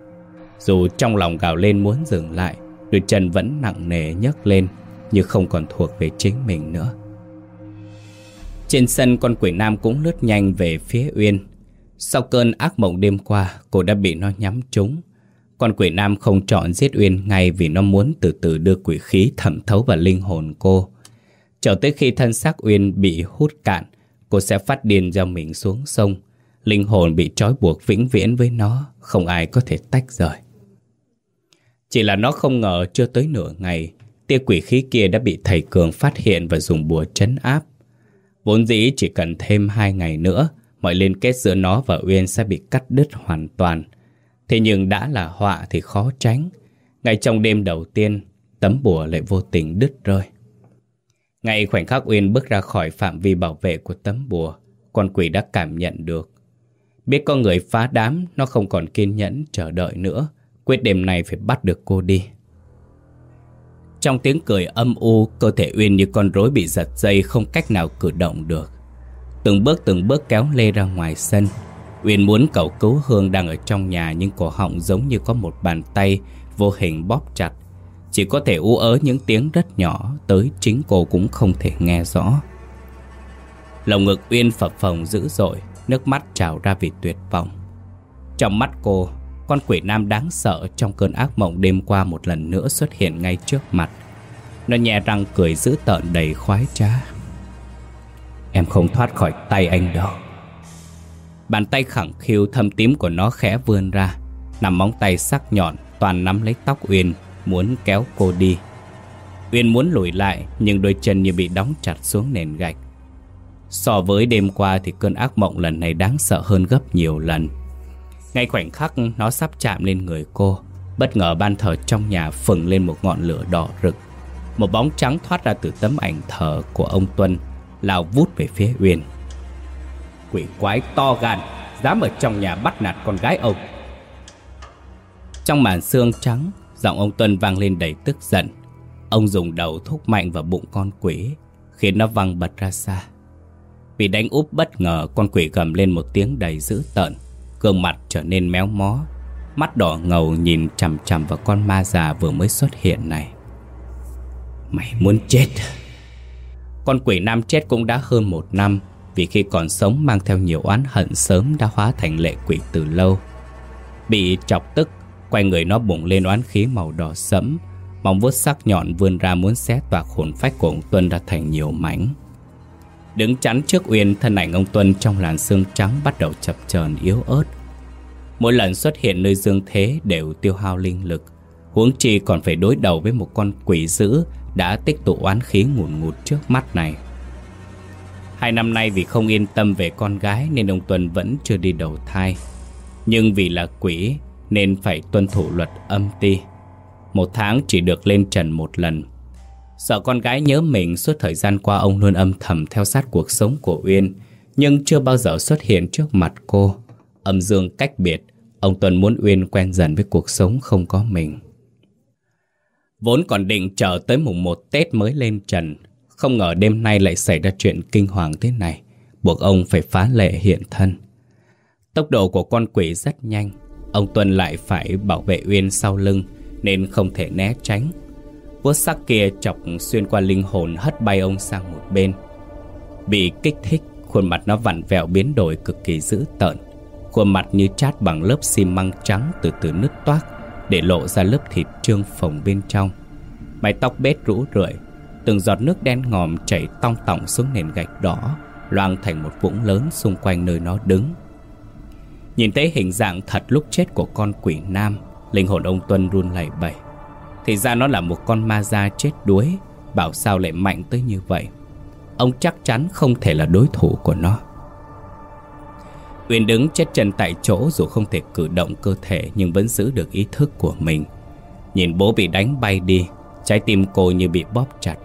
Dù trong lòng gào lên muốn dừng lại, đôi chân vẫn nặng nề nhấc lên như không còn thuộc về chính mình nữa. Trên sân con quỷ nam cũng lướt nhanh về phía Uyên. Sau cơn ác mộng đêm qua, cô đã bị nó nhắm trúng. Con quỷ nam không chọn giết Uyên ngay vì nó muốn từ từ đưa quỷ khí thẩm thấu vào linh hồn cô. Chờ tới khi thân xác Uyên bị hút cạn, cô sẽ phát điên do mình xuống sông. Linh hồn bị trói buộc vĩnh viễn với nó, không ai có thể tách rời. Chỉ là nó không ngờ chưa tới nửa ngày, tia quỷ khí kia đã bị thầy Cường phát hiện và dùng bùa chấn áp. Vốn dĩ chỉ cần thêm hai ngày nữa, mọi liên kết giữa nó và Uyên sẽ bị cắt đứt hoàn toàn. Thế nhưng đã là họa thì khó tránh. Ngay trong đêm đầu tiên, tấm bùa lại vô tình đứt rơi. Ngay khoảnh khắc Uyên bước ra khỏi phạm vi bảo vệ của tấm bùa, con quỷ đã cảm nhận được. Biết có người phá đám, nó không còn kiên nhẫn chờ đợi nữa, quyết đêm này phải bắt được cô đi. Trong tiếng cười âm u, cơ thể Uyên như con rối bị giật dây không cách nào cử động được. Từng bước từng bước kéo lê ra ngoài sân. Uyên muốn cầu cứu Hương đang ở trong nhà nhưng cổ họng giống như có một bàn tay vô hình bóp chặt. Chỉ có thể ú ớ những tiếng rất nhỏ tới chính cô cũng không thể nghe rõ. Lồng ngực Uyên phập phồng dữ dội, nước mắt trào ra vì tuyệt vọng. Trong mắt cô, con quỷ nam đáng sợ trong cơn ác mộng đêm qua một lần nữa xuất hiện ngay trước mặt. Nó nhẹ răng cười dữ tợn đầy khoái trá. Em không thoát khỏi tay anh đâu. Bàn tay khẳng khiu thâm tím của nó khẽ vươn ra, nằm móng tay sắc nhọn toàn nắm lấy tóc Uyên, muốn kéo cô đi. Uyên muốn lùi lại nhưng đôi chân như bị đóng chặt xuống nền gạch. So với đêm qua thì cơn ác mộng lần này đáng sợ hơn gấp nhiều lần. Ngay khoảnh khắc nó sắp chạm lên người cô Bất ngờ ban thờ trong nhà phừng lên một ngọn lửa đỏ rực Một bóng trắng thoát ra từ tấm ảnh thờ của ông Tuân Lao vút về phía Uyên Quỷ quái to gan, Dám ở trong nhà bắt nạt con gái ông. Trong màn xương trắng, Giọng ông Tuân vang lên đầy tức giận. Ông dùng đầu thúc mạnh vào bụng con quỷ, Khiến nó văng bật ra xa. Vì đánh úp bất ngờ, Con quỷ gầm lên một tiếng đầy dữ tợn. Gương mặt trở nên méo mó, Mắt đỏ ngầu nhìn chằm chằm vào con ma già vừa mới xuất hiện này. Mày muốn chết. Con quỷ nam chết cũng đã hơn một năm vì khi còn sống mang theo nhiều oán hận sớm đã hóa thành lệ quỷ từ lâu. Bị chọc tức, Quay người nó bùng lên oán khí màu đỏ sẫm. Móng vuốt sắc nhọn vươn ra muốn xé toạc hồn phách của ông Tuân ra thành nhiều mảnh. Đứng chắn trước Uyên, Thân ảnh ông Tuân trong làn xương trắng Bắt đầu chập chờn yếu ớt. Mỗi lần xuất hiện nơi dương thế Đều tiêu hao linh lực. Huống chi còn phải đối đầu với một con quỷ dữ Đã tích tụ oán khí ngùn ngụt trước mắt này. Hai năm nay vì không yên tâm về con gái Nên ông Tuân vẫn chưa đi đầu thai. Nhưng vì là quỷ Nên phải tuân thủ luật âm ti. Một tháng chỉ được lên trần một lần. Sợ con gái nhớ mình suốt thời gian qua ông luôn âm thầm theo sát cuộc sống của Uyên, Nhưng chưa bao giờ xuất hiện trước mặt cô. Âm dương cách biệt, Ông Tuân muốn Uyên quen dần với cuộc sống không có mình. Vốn còn định chờ tới mùng 1 Tết mới lên trần không ngờ đêm nay lại xảy ra chuyện kinh hoàng thế này. Buộc ông phải phá lệ hiện thân. Tốc độ của con quỷ rất nhanh. Ông Tuân lại phải bảo vệ Uyên sau lưng, Nên không thể né tránh. Vuốt sắc kia chọc xuyên qua linh hồn hất bay ông sang một bên. Bị kích thích, Khuôn mặt nó vặn vẹo biến đổi cực kỳ dữ tợn. Khuôn mặt như chát bằng lớp xi măng trắng từ từ nứt toác, Để lộ ra lớp thịt trương phồng bên trong. Mái tóc bết rũ rượi Từng giọt nước đen ngòm chảy tong tỏng xuống nền gạch đỏ Loang thành một vũng lớn xung quanh nơi nó đứng Nhìn thấy hình dạng thật lúc chết của con quỷ nam Linh hồn ông Tuân run lẩy bẩy Thì ra nó là một con ma da chết đuối Bảo sao lại mạnh tới như vậy Ông chắc chắn không thể là đối thủ của nó Uyên đứng chết chân tại chỗ dù không thể cử động cơ thể nhưng vẫn giữ được ý thức của mình. Nhìn bố bị đánh bay đi, trái tim cô như bị bóp chặt.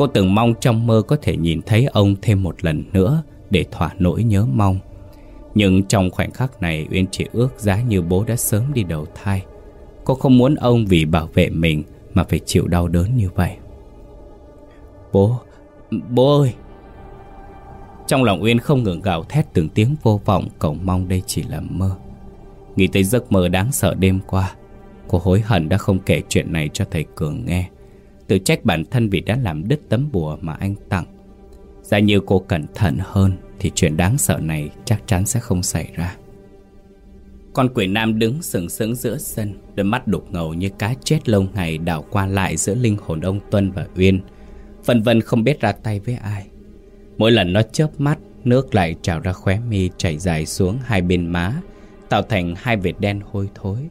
Cô từng mong trong mơ có thể nhìn thấy ông thêm một lần nữa để thỏa nỗi nhớ mong. Nhưng trong khoảnh khắc này Uyên chỉ ước giá như bố đã sớm đi đầu thai. Cô không muốn ông vì bảo vệ mình mà phải chịu đau đớn như vậy. Bố, bố ơi! Trong lòng Uyên không ngừng gào thét từng tiếng vô vọng cầu mong đây chỉ là mơ. Nghĩ tới giấc mơ đáng sợ đêm qua, cô hối hận đã không kể chuyện này cho thầy Cường nghe. Tự trách bản thân vì đã làm đứt tấm bùa mà anh tặng. Giả như cô cẩn thận hơn thì chuyện đáng sợ này chắc chắn sẽ không xảy ra. Con quỷ nam đứng sừng sững giữa sân, đôi mắt đục ngầu như cá chết lâu ngày đảo qua lại giữa linh hồn ông Tuân và Uyên. Phần vân không biết ra tay với ai. Mỗi lần nó chớp mắt, nước lại trào ra khóe mi chảy dài xuống hai bên má, tạo thành hai vệt đen hôi thối.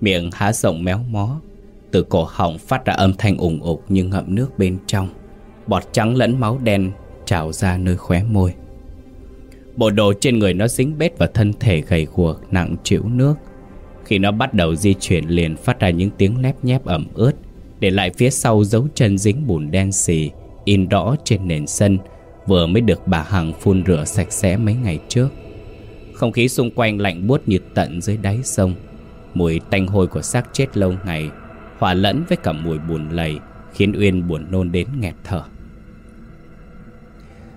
Miệng há rộng méo mó, từ cổ họng phát ra âm thanh ủng ục như ngậm nước bên trong. Bọt trắng lẫn máu đen trào ra nơi khóe môi. Bộ đồ trên người nó dính bết vào thân thể gầy guộc nặng chịu nước. Khi nó bắt đầu di chuyển liền phát ra những tiếng lép nhép ẩm ướt, để lại phía sau dấu chân dính bùn đen xì, in rõ trên nền sân, vừa mới được bà Hằng phun rửa sạch sẽ mấy ngày trước. Không khí xung quanh lạnh buốt như tận dưới đáy sông. Mùi tanh hôi của xác chết lâu ngày hòa lẫn với cả mùi buồn lầy khiến Uyên buồn nôn đến nghẹt thở.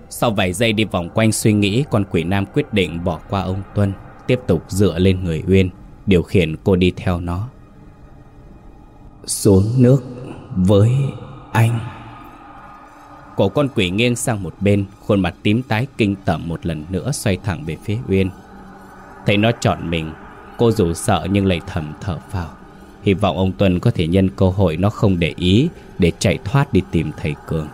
Sau vài giây đi vòng quanh suy nghĩ, con quỷ nam quyết định bỏ qua ông Tuân, tiếp tục dựa lên người Uyên, điều khiển cô đi theo nó. Xuống nước với anh. Cổ con quỷ nghiêng sang một bên Khuôn mặt tím tái kinh tởm một lần nữa Xoay thẳng về phía Uyên Thấy nó chọn mình Cô dù sợ nhưng lại thầm thở vào Hy vọng ông Tuân có thể nhân cơ hội nó không để ý Để chạy thoát đi tìm thầy Cường.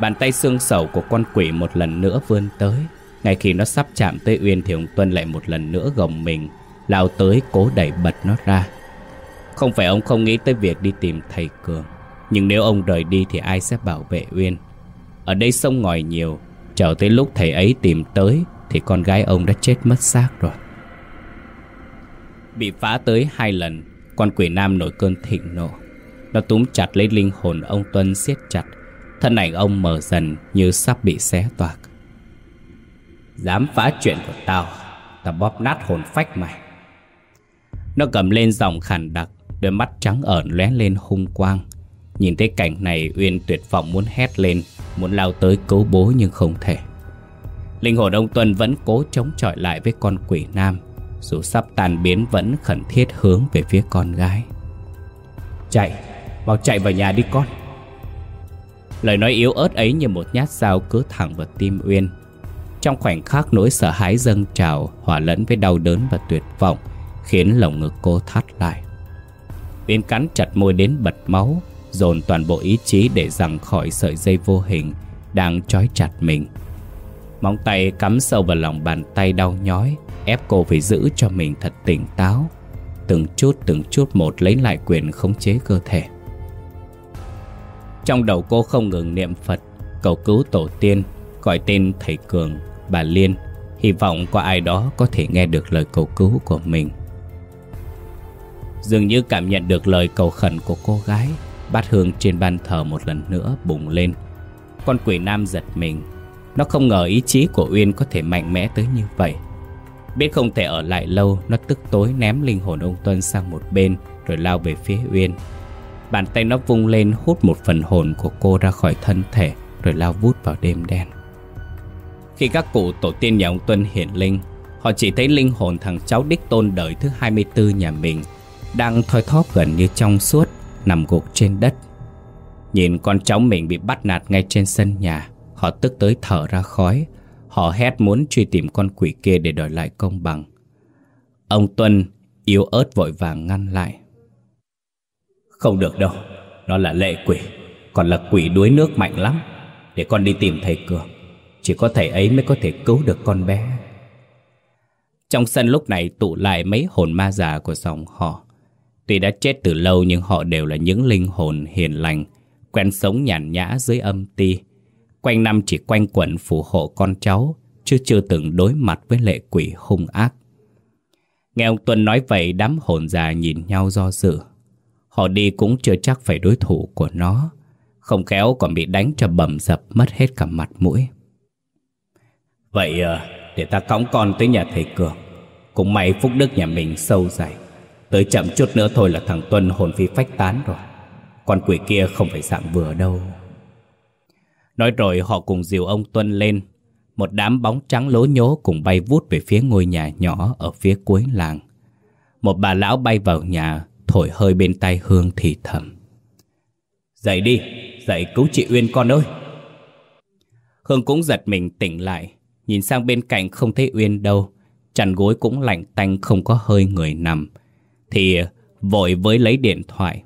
Bàn tay xương sầu của con quỷ một lần nữa vươn tới. Ngay khi nó sắp chạm tới Uyên Thì ông Tuân lại một lần nữa gồng mình, Lao tới cố đẩy bật nó ra. Không phải ông không nghĩ tới việc đi tìm thầy Cường, nhưng nếu ông rời đi thì ai sẽ bảo vệ Uyên? Ở đây sông ngòi nhiều, Chờ tới lúc thầy ấy tìm tới Thì con gái ông đã chết mất xác rồi. Bị phá tới hai lần con quỷ nam nổi cơn thịnh nộ. Nó túm chặt lấy linh hồn ông Tuân siết chặt. Thân ảnh ông mở dần như sắp bị xé toạc. Dám phá chuyện của tao Tao bóp nát hồn phách mày. Nó cầm lên dòng khàn đặc, Đôi mắt trắng ẩn lóe lên hung quang. Nhìn thấy cảnh này, Uyên tuyệt vọng muốn hét lên, Muốn lao tới cứu bố nhưng không thể. Linh hồn ông Tuân vẫn cố chống chọi lại với con quỷ nam. Dù sắp tàn biến vẫn khẩn thiết hướng về phía con gái. Chạy, mau chạy vào nhà đi con. Lời nói yếu ớt ấy như một nhát dao cứ thẳng vào tim Uyên. Trong khoảnh khắc nỗi sợ hãi dâng trào Hòa lẫn với đau đớn và tuyệt vọng Khiến lồng ngực cô thắt lại. Uyên cắn chặt môi đến bật máu dồn toàn bộ ý chí để rằng khỏi sợi dây vô hình đang trói chặt mình. Móng tay cắm sâu vào lòng bàn tay đau nhói, ép cô phải giữ cho mình thật tỉnh táo, từng chút từng chút một lấy lại quyền khống chế cơ thể. Trong đầu cô không ngừng niệm Phật, cầu cứu tổ tiên, gọi tên thầy Cường, bà Liên, hy vọng có ai đó có thể nghe được lời cầu cứu của mình. Dường như cảm nhận được lời cầu khẩn của cô gái, Bát hương trên ban thờ một lần nữa bùng lên. Con quỷ nam giật mình. Nó không ngờ ý chí của Uyên có thể mạnh mẽ tới như vậy. Biết không thể ở lại lâu Nó tức tối ném linh hồn ông Tuân sang một bên Rồi lao về phía Uyên Bàn tay nó vung lên hút một phần hồn của cô ra khỏi thân thể Rồi lao vút vào đêm đen Khi các cụ tổ tiên nhà ông Tuân hiện linh Họ chỉ thấy linh hồn thằng cháu đích tôn đời thứ 24 nhà mình Đang thoi thóp gần như trong suốt nằm gục trên đất. Nhìn con cháu mình bị bắt nạt ngay trên sân nhà, họ tức tới thở ra khói. Họ hét muốn truy tìm con quỷ kia để đòi lại công bằng. Ông Tuân yếu ớt vội vàng ngăn lại. Không được đâu, nó là lệ quỷ, còn là quỷ đuối nước mạnh lắm. Để con đi tìm thầy Cường, chỉ có thầy ấy mới có thể cứu được con bé. Trong sân lúc này tụ lại mấy hồn ma già của dòng họ. Tuy đã chết từ lâu nhưng họ đều là những linh hồn hiền lành, quen sống nhàn nhã dưới âm ti. Quanh năm chỉ quanh quẩn phù hộ con cháu, chứ chưa từng đối mặt với lệ quỷ hung ác. Nghe ông Tuân nói vậy đám hồn già nhìn nhau do dự. Họ đi cũng chưa chắc phải đối thủ của nó. Không khéo còn bị đánh cho bầm dập mất hết cả mặt mũi. Vậy ờ, để ta cõng con tới nhà thầy Cường. Cũng may phúc đức nhà mình sâu dày. Tới chậm chút nữa thôi là thằng Tuân hồn phi phách tán rồi. Con quỷ kia không phải dạng vừa đâu. Nói rồi họ cùng dìu ông Tuân lên một đám bóng trắng lố nhố cùng bay vút về phía ngôi nhà nhỏ ở phía cuối làng. Một bà lão bay vào nhà, thổi hơi bên tay Hương thì thầm. Dậy đi, dậy cứu chị Uyên con ơi. Hương cũng giật mình tỉnh lại, nhìn sang bên cạnh không thấy Uyên đâu. Chăn gối cũng lạnh tanh không có hơi người nằm. Thì vội với lấy điện thoại.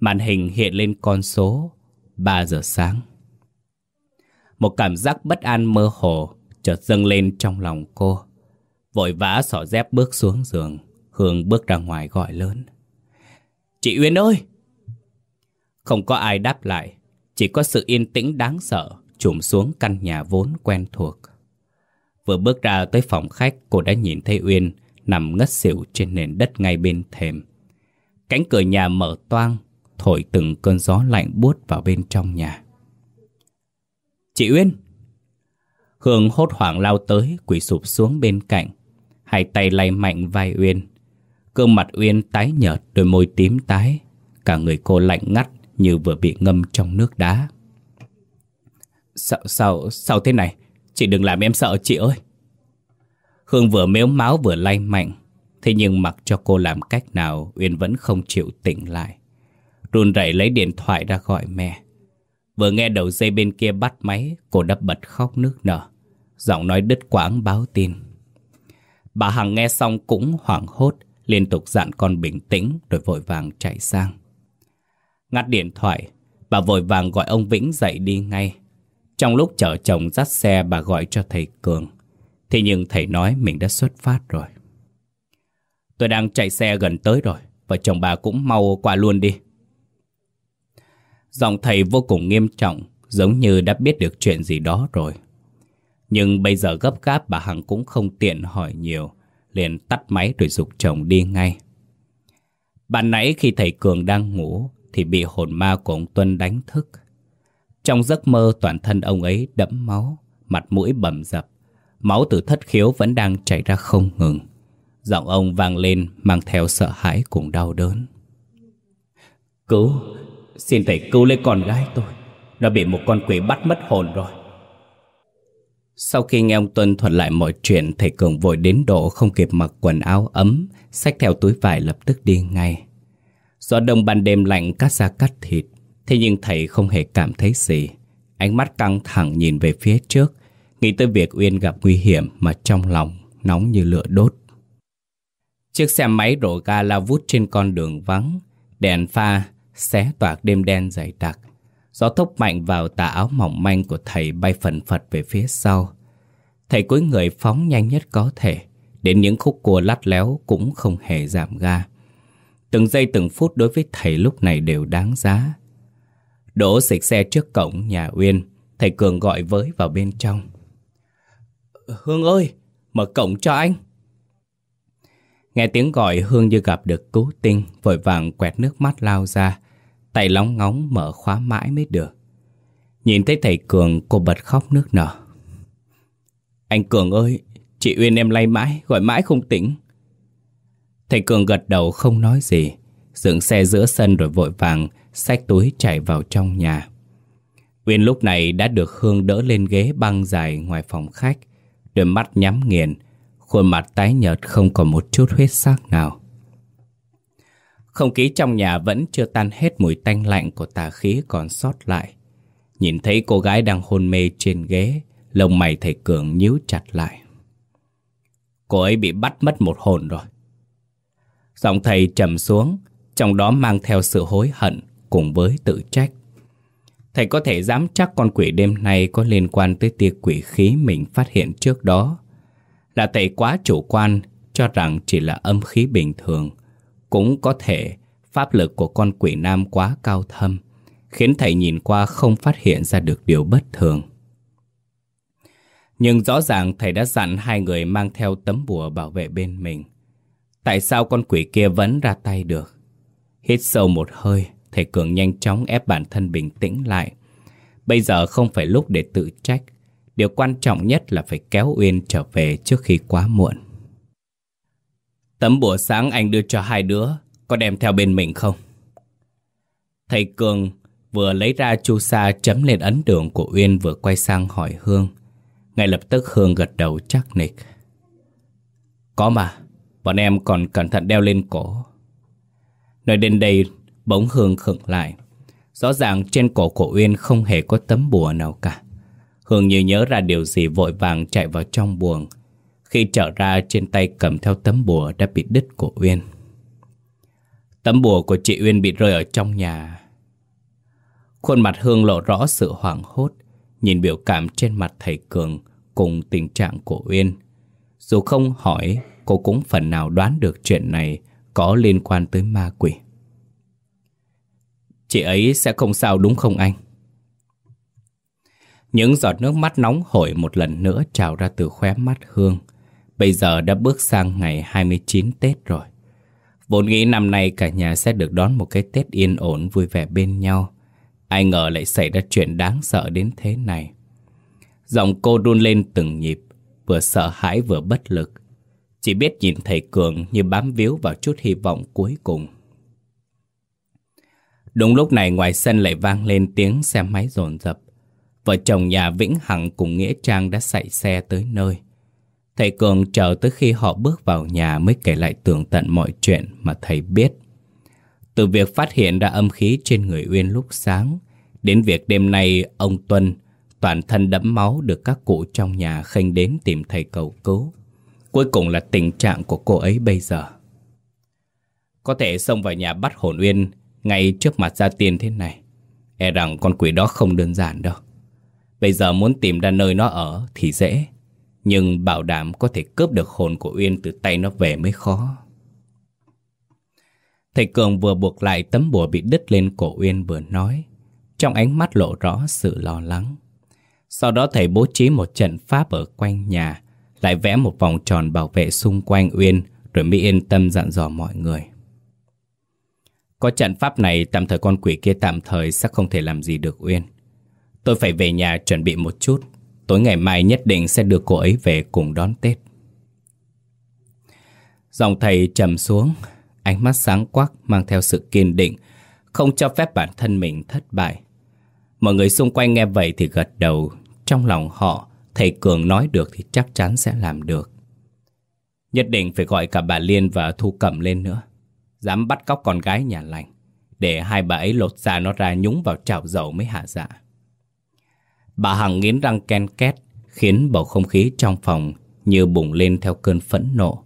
Màn hình hiện lên con số 3 giờ sáng. Một cảm giác bất an mơ hồ chợt dâng lên trong lòng cô. Vội vã xỏ dép bước xuống giường, Hương bước ra ngoài gọi lớn. Chị Uyên ơi! Không có ai đáp lại, chỉ có sự yên tĩnh đáng sợ trùm xuống căn nhà vốn quen thuộc. Vừa bước ra tới phòng khách, cô đã nhìn thấy Uyên nằm ngất xỉu trên nền đất ngay bên thềm. Cánh cửa nhà mở toang, thổi từng cơn gió lạnh buốt vào bên trong nhà. Chị Uyên! Hương hốt hoảng lao tới, quỳ sụp xuống bên cạnh. Hai tay lay mạnh vai Uyên. Cơ mặt Uyên tái nhợt, đôi môi tím tái. Cả người cô lạnh ngắt như vừa bị ngâm trong nước đá. Sao, sao, sao thế này? Chị đừng làm em sợ chị ơi. Hương vừa mếu máu vừa lay mạnh. Thế nhưng mặc cho cô làm cách nào, Uyên vẫn không chịu tỉnh lại. Run rẩy lấy điện thoại ra gọi mẹ. Vừa nghe đầu dây bên kia bắt máy, cô đập bật khóc nước nở. Giọng nói đứt quãng báo tin. Bà Hằng nghe xong cũng hoảng hốt, liên tục dặn con bình tĩnh rồi vội vàng chạy sang. Ngắt điện thoại, bà vội vàng gọi ông Vĩnh dậy đi ngay. Trong lúc chở chồng dắt xe bà gọi cho thầy Cường. Thế nhưng thầy nói mình đã xuất phát rồi. Tôi đang chạy xe gần tới rồi, vợ chồng bà cũng mau qua luôn đi. Giọng thầy vô cùng nghiêm trọng, giống như đã biết được chuyện gì đó rồi. Nhưng bây giờ gấp gáp bà Hằng cũng không tiện hỏi nhiều, liền tắt máy rồi dục chồng đi ngay. Bạn nãy khi thầy Cường đang ngủ thì bị hồn ma của ông Tuân đánh thức. Trong giấc mơ toàn thân ông ấy đẫm máu, mặt mũi bầm dập, máu từ thất khiếu vẫn đang chảy ra không ngừng. Giọng ông vang lên mang theo sợ hãi cùng đau đớn. Cứu, Xin thầy cứu lấy con gái tôi. Nó bị một con quỷ bắt mất hồn rồi. Sau khi nghe ông Tuân thuật lại mọi chuyện, Thầy Cường vội đến độ không kịp mặc quần áo ấm, Xách theo túi vải lập tức đi ngay. Gió đông ban đêm lạnh cắt ra cắt thịt, Thế nhưng thầy không hề cảm thấy gì. Ánh mắt căng thẳng nhìn về phía trước, Nghĩ tới việc Uyên gặp nguy hiểm Mà trong lòng nóng như lửa đốt. Chiếc xe máy đổ ga lao vút trên con đường vắng, Đèn pha xé toạc đêm đen dày đặc. Gió thốc mạnh vào tà áo mỏng manh của thầy bay phần phật về phía sau. Thầy cúi người phóng nhanh nhất có thể, đến những khúc cua lắt léo cũng không hề giảm ga. Từng giây từng phút đối với thầy lúc này đều đáng giá. Đỗ xịch xe trước cổng nhà Uyên, thầy Cường gọi với vào bên trong. Hương ơi, mở cổng cho anh. Nghe tiếng gọi Hương như gặp được cứu tinh, vội vàng quẹt nước mắt lao ra, Tay lóng ngóng mở khóa mãi mới được. Nhìn thấy thầy Cường, cô bật khóc nước nở. Anh Cường ơi, Chị Uyên em lay mãi, Gọi mãi không tỉnh. Thầy Cường gật đầu không nói gì, Dựng xe giữa sân rồi vội vàng Xách túi chạy vào trong nhà. Uyên lúc này đã được Hương đỡ lên ghế băng dài ngoài phòng khách, Đôi mắt nhắm nghiền, Khuôn mặt tái nhợt không còn một chút huyết sắc nào không khí trong nhà vẫn chưa tan hết mùi tanh lạnh của tà khí còn sót lại. Nhìn thấy cô gái đang hôn mê trên ghế, lông mày thầy Cường nhíu chặt lại. Cô ấy bị bắt mất một hồn rồi. Giọng thầy trầm xuống, trong đó mang theo sự hối hận cùng với tự trách. Thầy có thể dám chắc con quỷ đêm nay có liên quan tới tia quỷ khí mình phát hiện trước đó. Là thầy quá chủ quan cho rằng chỉ là âm khí bình thường. Cũng có thể pháp lực của con quỷ nam quá cao thâm, khiến thầy nhìn qua không phát hiện ra được điều bất thường. Nhưng rõ ràng thầy đã dặn hai người mang theo tấm bùa bảo vệ bên mình. Tại sao con quỷ kia vẫn ra tay được? Hít sâu một hơi, thầy Cường nhanh chóng ép bản thân bình tĩnh lại. Bây giờ không phải lúc để tự trách. Điều quan trọng nhất là phải kéo Uyên trở về trước khi quá muộn. Tấm bùa sáng anh đưa cho hai đứa, có đem theo bên mình không? Thầy Cường vừa lấy ra chu sa chấm lên ấn đường của Uyên vừa quay sang hỏi Hương. Ngay lập tức Hương gật đầu chắc nịch. Có mà, bọn em còn cẩn thận đeo lên cổ. Nói đến đây, bỗng Hương khựng lại. Rõ ràng trên cổ của Uyên không hề có tấm bùa nào cả. Hương như nhớ ra điều gì vội vàng chạy vào trong buồng. Khi trở ra trên tay cầm theo tấm bùa đã bị đứt của Uyên. Tấm bùa của chị Uyên bị rơi ở trong nhà. Khuôn mặt Hương lộ rõ sự hoảng hốt, nhìn biểu cảm trên mặt thầy Cường cùng tình trạng của Uyên. Dù không hỏi, cô cũng phần nào đoán được chuyện này có liên quan tới ma quỷ. Chị ấy sẽ không sao đúng không anh? Những giọt nước mắt nóng hổi một lần nữa trào ra từ khóe mắt Hương. Bây giờ đã bước sang ngày 29 Tết rồi. Vốn nghĩ năm nay cả nhà sẽ được đón một cái Tết yên ổn vui vẻ bên nhau. Ai ngờ lại xảy ra chuyện đáng sợ đến thế này. Giọng cô run lên từng nhịp, vừa sợ hãi vừa bất lực. Chỉ biết nhìn thầy Cường như bám víu vào chút hy vọng cuối cùng. Đúng lúc này ngoài sân lại vang lên tiếng xe máy rồn rập. Vợ chồng nhà Vĩnh Hằng cùng Nghĩa Trang đã chạy xe tới nơi. Thầy Cường chờ tới khi họ bước vào nhà mới kể lại tường tận mọi chuyện mà thầy biết. Từ việc phát hiện ra âm khí trên người Uyên lúc sáng, đến việc đêm nay ông Tuân, toàn thân đẫm máu được các cụ trong nhà khênh đến tìm thầy cầu cứu. Cuối cùng là tình trạng của cô ấy bây giờ. Có thể xông vào nhà bắt hồn Uyên ngay trước mặt gia tiên thế này. E rằng con quỷ đó không đơn giản đâu. Bây giờ muốn tìm ra nơi nó ở thì dễ. Nhưng bảo đảm có thể cướp được hồn của Uyên từ tay nó về mới khó. Thầy Cường vừa buộc lại tấm bùa bị đứt lên cổ Uyên vừa nói. Trong ánh mắt lộ rõ sự lo lắng. Sau đó thầy bố trí một trận pháp ở quanh nhà, lại vẽ một vòng tròn bảo vệ xung quanh Uyên, rồi mới yên tâm dặn dò mọi người. Có trận pháp này tạm thời con quỷ kia tạm thời sẽ không thể làm gì được Uyên. Tôi phải về nhà chuẩn bị một chút. Tối ngày mai nhất định sẽ đưa cô ấy về cùng đón Tết. Dòng thầy trầm xuống, ánh mắt sáng quắc mang theo sự kiên định, không cho phép bản thân mình thất bại. Mọi người xung quanh nghe vậy thì gật đầu, trong lòng họ, thầy Cường nói được thì chắc chắn sẽ làm được. Nhất định phải gọi cả bà Liên và Thu Cẩm lên nữa. Dám bắt cóc con gái nhà lành, để hai bà ấy lột da nó ra nhúng vào chảo dầu mới hạ dạ. Bà Hằng nghiến răng ken két, khiến bầu không khí trong phòng như bùng lên theo cơn phẫn nộ.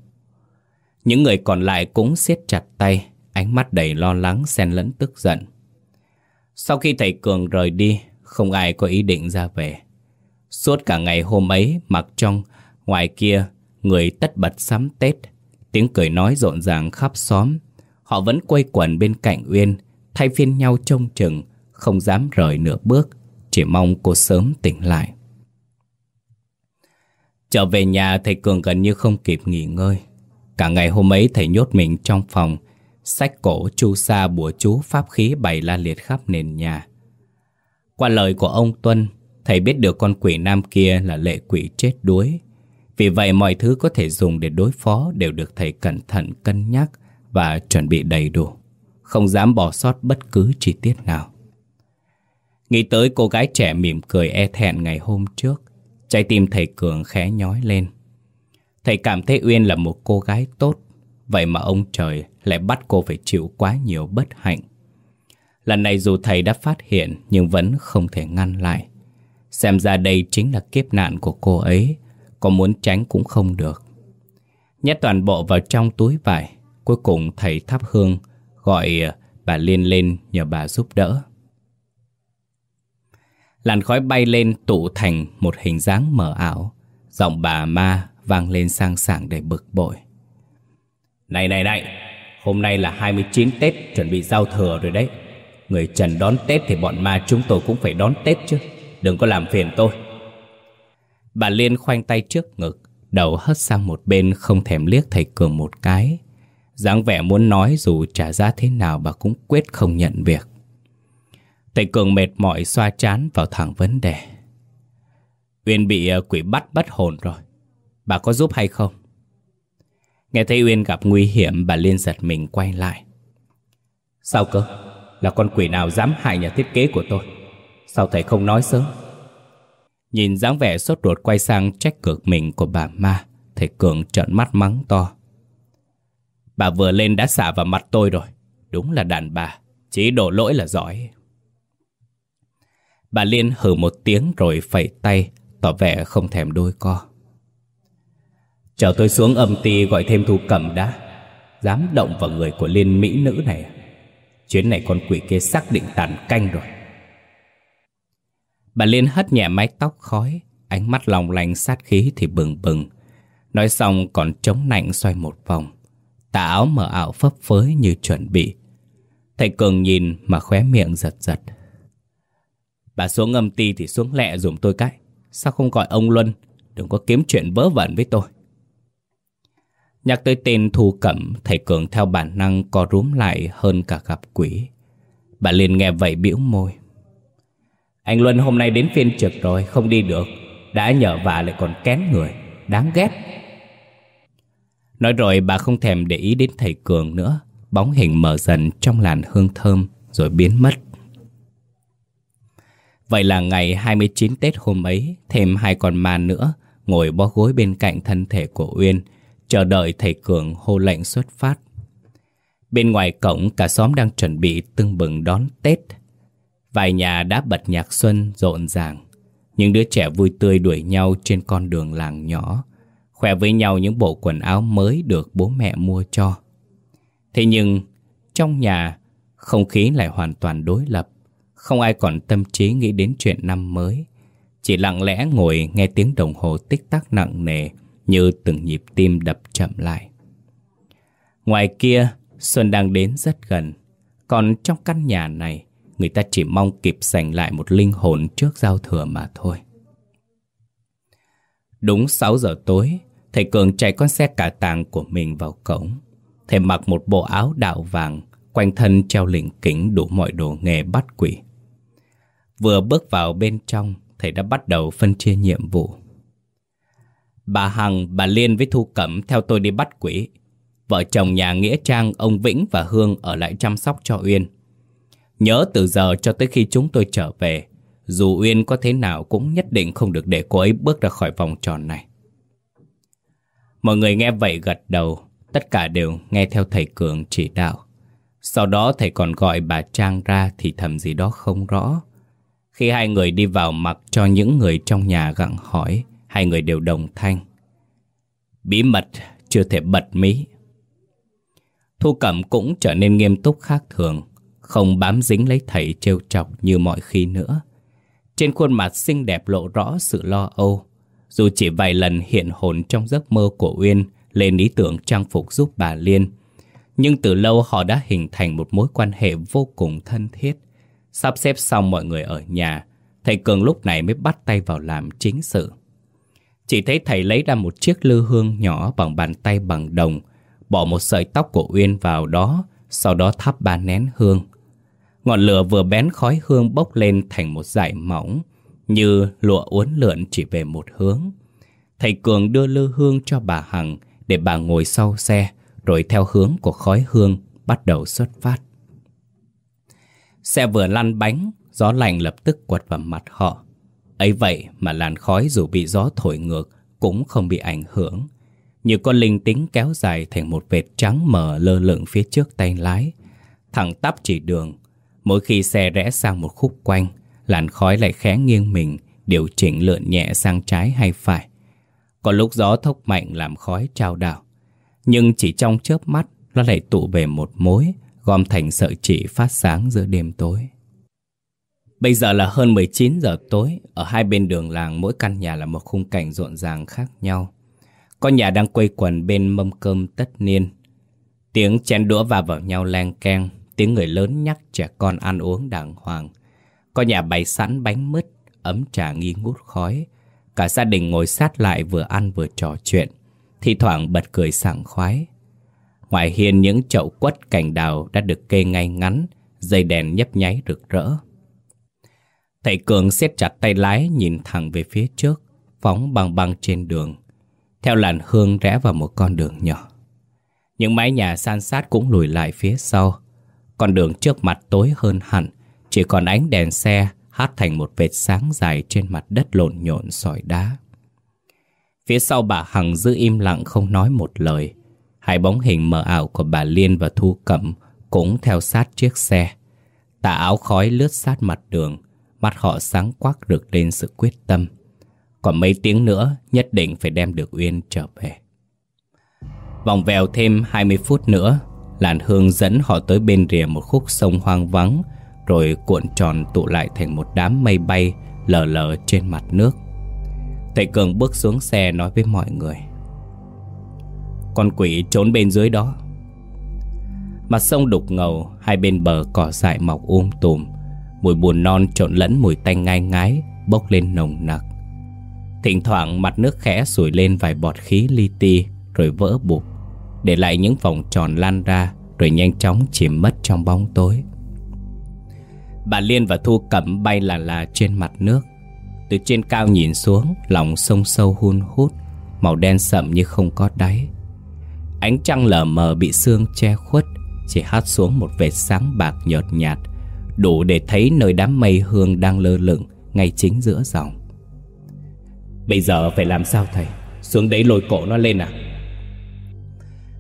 Những người còn lại cũng siết chặt tay, ánh mắt đầy lo lắng xen lẫn tức giận. Sau khi thầy Cường rời đi, không ai có ý định ra về. Suốt cả ngày hôm ấy, mặc trong, ngoài kia, người tất bật sắm Tết, tiếng cười nói rộn ràng khắp xóm. Họ vẫn quây quần bên cạnh Uyên, thay phiên nhau trông chừng, không dám rời nửa bước, chỉ mong cô sớm tỉnh lại. Trở về nhà thầy Cường gần như không kịp nghỉ ngơi. Cả ngày hôm ấy thầy nhốt mình trong phòng, sách cổ chu sa bùa chú pháp khí bày la liệt khắp nền nhà. Qua lời của ông Tuân, thầy biết được con quỷ nam kia là lệ quỷ chết đuối. Vì vậy mọi thứ có thể dùng để đối phó đều được thầy cẩn thận cân nhắc và chuẩn bị đầy đủ. Không dám bỏ sót bất cứ chi tiết nào. Nghĩ tới cô gái trẻ mỉm cười e thẹn ngày hôm trước, trái tim thầy Cường khẽ nhói lên. Thầy cảm thấy Uyên là một cô gái tốt, vậy mà ông trời lại bắt cô phải chịu quá nhiều bất hạnh. Lần này dù thầy đã phát hiện nhưng vẫn không thể ngăn lại. Xem ra đây chính là kiếp nạn của cô ấy, có muốn tránh cũng không được. Nhét toàn bộ vào trong túi vải, cuối cùng thầy thắp hương, gọi à, bà Liên lên nhờ bà giúp đỡ. Làn khói bay lên tụ thành một hình dáng mờ ảo. Giọng bà ma vang lên sang sảng để bực bội. Này này này, hôm nay là 29 Tết chuẩn bị giao thừa rồi đấy. Người Trần đón Tết thì bọn ma chúng tôi cũng phải đón Tết chứ. Đừng có làm phiền tôi. Bà Liên khoanh tay trước ngực, đầu hất sang một bên không thèm liếc thầy Cường một cái. dáng vẻ muốn nói dù trả giá thế nào bà cũng quyết không nhận việc. Thầy Cường mệt mỏi xoa chán vào thẳng vấn đề. Uyên bị ờ, quỷ bắt bắt hồn rồi. Bà có giúp hay không? Nghe thấy Uyên gặp nguy hiểm, bà Liên giật mình quay lại. Sao cơ? Là con quỷ nào dám hại nhà thiết kế của tôi? Sao thầy không nói sớm? Nhìn dáng vẻ sốt ruột quay sang trách cược mình của bà ma, Thầy Cường trợn mắt mắng to Bà vừa lên đã xả vào mặt tôi rồi Đúng là đàn bà Chỉ đổ lỗi là giỏi Bà Liên hừ một tiếng rồi phẩy tay, Tỏ vẻ không thèm đôi co. Chờ tôi xuống âm ty gọi thêm thu cầm đã, Dám động vào người của liên mỹ nữ này. Chuyến này con quỷ kia xác định tàn canh rồi. Bà Liên hất nhẹ mái tóc khói, Ánh mắt lòng lành sát khí thì bừng bừng. Nói xong còn chống nạnh xoay một vòng. Tà áo mở ảo phấp phới như chuẩn bị. Thầy Cường nhìn mà khóe miệng giật giật. Bà xuống âm ti thì xuống lẹ dùm tôi cái. Sao không gọi ông Luân? Đừng có kiếm chuyện vớ vẩn với tôi. Nhắc tới tên Thu Cẩm, Thầy Cường theo bản năng co rúm lại hơn cả gặp quỷ. Bà liền nghe vậy bĩu môi. Anh Luân hôm nay đến phiên trực rồi, Không đi được. Đã nhờ vả lại còn kén người. Đáng ghét. Nói rồi bà không thèm để ý đến thầy Cường nữa. Bóng hình mở dần trong làn hương thơm Rồi biến mất. Vậy là ngày 29 Tết hôm ấy, Thêm hai con ma nữa Ngồi bó gối bên cạnh thân thể của Uyên, Chờ đợi thầy Cường hô lệnh xuất phát. Bên ngoài cổng, cả xóm đang chuẩn bị tưng bừng đón Tết. Vài nhà đã bật nhạc xuân rộn ràng. Những đứa trẻ vui tươi đuổi nhau trên con đường làng nhỏ, Khoe với nhau những bộ quần áo mới được bố mẹ mua cho. Thế nhưng, trong nhà, không khí lại hoàn toàn đối lập. Không ai còn tâm trí nghĩ đến chuyện năm mới. Chỉ lặng lẽ ngồi nghe tiếng đồng hồ tích tắc nặng nề Như từng nhịp tim đập chậm lại. Ngoài kia, Xuân đang đến rất gần. Còn trong căn nhà này, Người ta chỉ mong kịp giành lại một linh hồn trước giao thừa mà thôi. Đúng 6 giờ tối, Thầy Cường chạy con xe cả tàng của mình vào cổng. Thầy mặc một bộ áo đạo vàng, Quanh thân treo lỉnh kính đủ mọi đồ nghề bắt quỷ. Vừa bước vào bên trong Thầy đã bắt đầu phân chia nhiệm vụ. Bà Hằng, bà Liên với Thu Cẩm theo tôi đi bắt quỷ. Vợ chồng nhà Nghĩa Trang, ông Vĩnh và Hương ở lại chăm sóc cho Uyên. Nhớ từ giờ cho tới khi chúng tôi trở về Dù Uyên có thế nào cũng nhất định không được để cô ấy bước ra khỏi vòng tròn này. Mọi người nghe vậy gật đầu Tất cả đều nghe theo thầy Cường chỉ đạo. Sau đó thầy còn gọi bà Trang ra thì thầm gì đó không rõ. Khi hai người đi vào mặc cho những người trong nhà gặng hỏi, Hai người đều đồng thanh. Bí mật chưa thể bật mí. Thu Cẩm cũng trở nên nghiêm túc khác thường, Không bám dính lấy thầy trêu chọc như mọi khi nữa. Trên khuôn mặt xinh đẹp lộ rõ sự lo âu, Dù chỉ vài lần hiện hồn trong giấc mơ của Uyên Lên ý tưởng trang phục giúp bà Liên, Nhưng từ lâu họ đã hình thành một mối quan hệ vô cùng thân thiết. Sắp xếp xong mọi người ở nhà, Thầy Cường lúc này mới bắt tay vào làm chính sự. Chỉ thấy thầy lấy ra một chiếc lư hương nhỏ bằng bàn tay bằng đồng, Bỏ một sợi tóc của Uyên vào đó, Sau đó thắp ba nén hương. Ngọn lửa vừa bén khói hương bốc lên thành một dải mỏng, Như lụa uốn lượn chỉ về một hướng. Thầy Cường đưa lư hương cho bà Hằng Để bà ngồi sau xe, Rồi theo hướng của khói hương Bắt đầu xuất phát. Xe vừa lăn bánh Gió lạnh lập tức quật vào mặt họ ấy vậy mà làn khói dù bị gió thổi ngược Cũng không bị ảnh hưởng như con linh tính kéo dài thành một vệt trắng mờ lơ lửng phía trước tay lái. Thẳng tắp chỉ đường, mỗi khi xe rẽ sang một khúc quanh, làn khói lại khẽ nghiêng mình, điều chỉnh lượn nhẹ sang trái hay phải. Có lúc gió thốc mạnh làm khói trao đảo, nhưng chỉ trong chớp mắt nó lại tụ về một mối, gom thành sợi chỉ phát sáng giữa đêm tối. Bây giờ là hơn 19 giờ tối, ở hai bên đường làng mỗi căn nhà là một khung cảnh rộn ràng khác nhau. Có nhà đang quây quần bên mâm cơm tất niên. Tiếng chén đũa va vào nhau len keng. Tiếng người lớn nhắc trẻ con ăn uống đàng hoàng. Có nhà bày sẵn bánh mứt Ấm trà nghi ngút khói. Cả gia đình ngồi sát lại vừa ăn vừa trò chuyện. Thi thoảng bật cười sảng khoái. Ngoài hiên những chậu quất cành đào đã được kê ngay ngắn, Dây đèn nhấp nháy rực rỡ Thầy Cường siết chặt tay lái nhìn thẳng về phía trước, Phóng băng băng trên đường, Theo làn hương rẽ vào một con đường nhỏ Những mái nhà san sát cũng lùi lại phía sau Con đường trước mặt tối hơn hẳn, Chỉ còn ánh đèn xe hát thành một vệt sáng dài trên mặt đất lộn nhộn sỏi đá. Phía sau bà Hằng giữ im lặng không nói một lời. Hai bóng hình mờ ảo của bà Liên và Thu Cẩm cũng theo sát chiếc xe. Tà áo khói lướt sát mặt đường, mắt họ sáng quắc rực lên sự quyết tâm. Còn mấy tiếng nữa nhất định phải đem được Uyên trở về. Vòng vèo thêm 20 phút nữa, làn hương dẫn họ tới bên rìa một khúc sông hoang vắng, rồi cuộn tròn tụ lại thành một đám mây bay lờ lờ trên mặt nước. Thầy Cường bước xuống xe nói với mọi người. Con quỷ trốn bên dưới đó. Mặt sông đục ngầu, hai bên bờ cỏ dại mọc um tùm, mùi buồn non trộn lẫn mùi tanh ngai ngái bốc lên nồng nặc. Thỉnh thoảng mặt nước khẽ sủi lên vài bọt khí li ti rồi vỡ bụp, để lại những vòng tròn lan ra rồi nhanh chóng chìm mất trong bóng tối. Bà Liên và Thu Cẩm bay là là trên mặt nước Từ trên cao nhìn xuống Lòng sông sâu hun hút Màu đen sậm như không có đáy Ánh trăng lờ mờ bị sương che khuất Chỉ hát xuống một vệt sáng bạc nhợt nhạt Đủ để thấy nơi đám mây hương đang lơ lửng Ngay chính giữa dòng Bây giờ phải làm sao thầy Xuống đấy lôi cổ nó lên à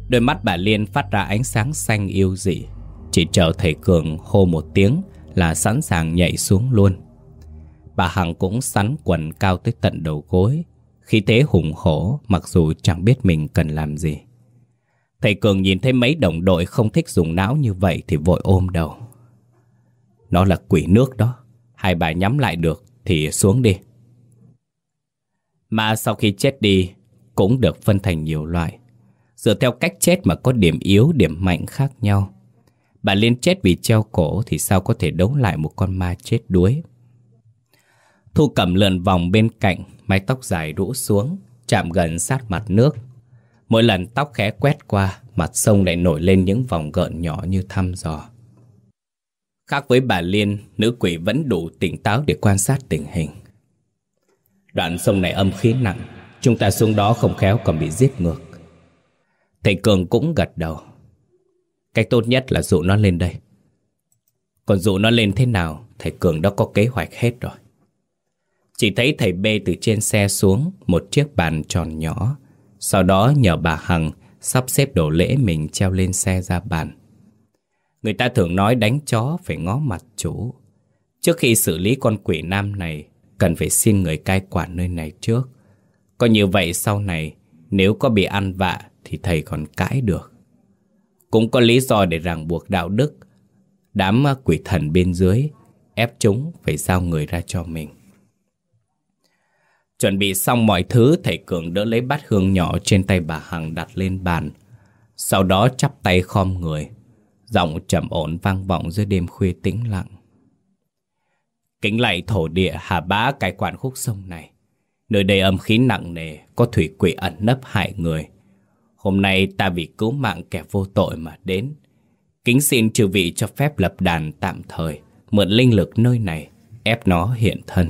Đôi mắt bà Liên phát ra ánh sáng xanh yêu dị Chỉ chờ thầy Cường hô một tiếng là sẵn sàng nhảy xuống luôn. Bà Hằng cũng sắn quần cao tới tận đầu gối, khí thế hùng hổ mặc dù chẳng biết mình cần làm gì. Thầy Cường nhìn thấy mấy đồng đội không thích dùng não như vậy thì vội ôm đầu. Nó là quỷ nước đó, hai bà nhắm lại được thì xuống đi. Mà sau khi chết đi cũng được phân thành nhiều loại. Dựa theo cách chết mà có điểm yếu, điểm mạnh khác nhau. Bà Liên chết vì treo cổ thì sao có thể đấu lại một con ma chết đuối. Thu cầm lượn vòng bên cạnh, mái tóc dài rũ xuống, chạm gần sát mặt nước. Mỗi lần tóc khẽ quét qua, mặt sông lại nổi lên những vòng gợn nhỏ như thăm dò. Khác với bà Liên, nữ quỷ vẫn đủ tỉnh táo để quan sát tình hình. Đoạn sông này âm khí nặng, chúng ta xuống đó không khéo còn bị giết ngược. Thầy Cường cũng gật đầu. Cách tốt nhất là dụ nó lên đây Còn dụ nó lên thế nào Thầy Cường đã có kế hoạch hết rồi Chỉ thấy thầy bê từ trên xe xuống Một chiếc bàn tròn nhỏ sau đó nhờ bà Hằng Sắp xếp đồ lễ mình treo lên xe ra bàn. Người ta thường nói đánh chó phải ngó mặt chủ. Trước khi xử lý con quỷ nam này, Cần phải xin người cai quản nơi này trước. Có như vậy sau này, Nếu có bị ăn vạ Thì thầy còn cãi được. Cũng có lý do để ràng buộc đạo đức. Đám quỷ thần bên dưới Ép chúng phải giao người ra cho mình. Chuẩn bị xong mọi thứ Thầy Cường đỡ lấy bát hương nhỏ Trên tay bà Hằng đặt lên bàn. Sau đó chắp tay khom người. Giọng trầm ổn vang vọng giữa đêm khuya tĩnh lặng. Kính lạy thổ địa hà bá cai quản khúc sông này. Nơi đây âm khí nặng nề Có thủy quỷ ẩn nấp hại người. Hôm nay ta vì cứu mạng kẻ vô tội mà đến. Kính xin chư vị cho phép lập đàn tạm thời, mượn linh lực nơi này, ép nó hiện thân.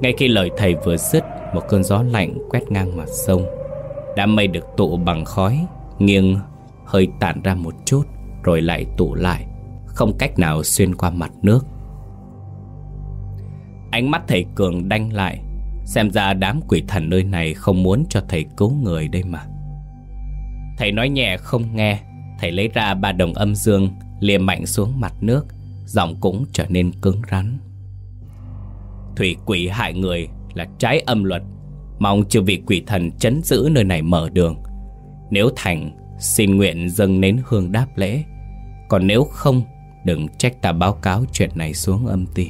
Ngay khi lời thầy vừa dứt, một cơn gió lạnh quét ngang mặt sông. Đám mây được tụ bằng khói, nghiêng hơi tản ra một chút, rồi lại tụ lại, không cách nào xuyên qua mặt nước. Ánh mắt thầy Cường đanh lại Xem ra đám quỷ thần nơi này không muốn cho thầy cứu người đây mà Thầy nói nhẹ không nghe Thầy lấy ra ba đồng âm dương Liềm mạnh xuống mặt nước Giọng cũng trở nên cứng rắn Thủy quỷ hại người là trái âm luật. Mong chư vị quỷ thần chấn giữ nơi này mở đường. Nếu thành Xin nguyện dâng nến hương đáp lễ. Còn nếu không Đừng trách ta báo cáo chuyện này xuống âm ti.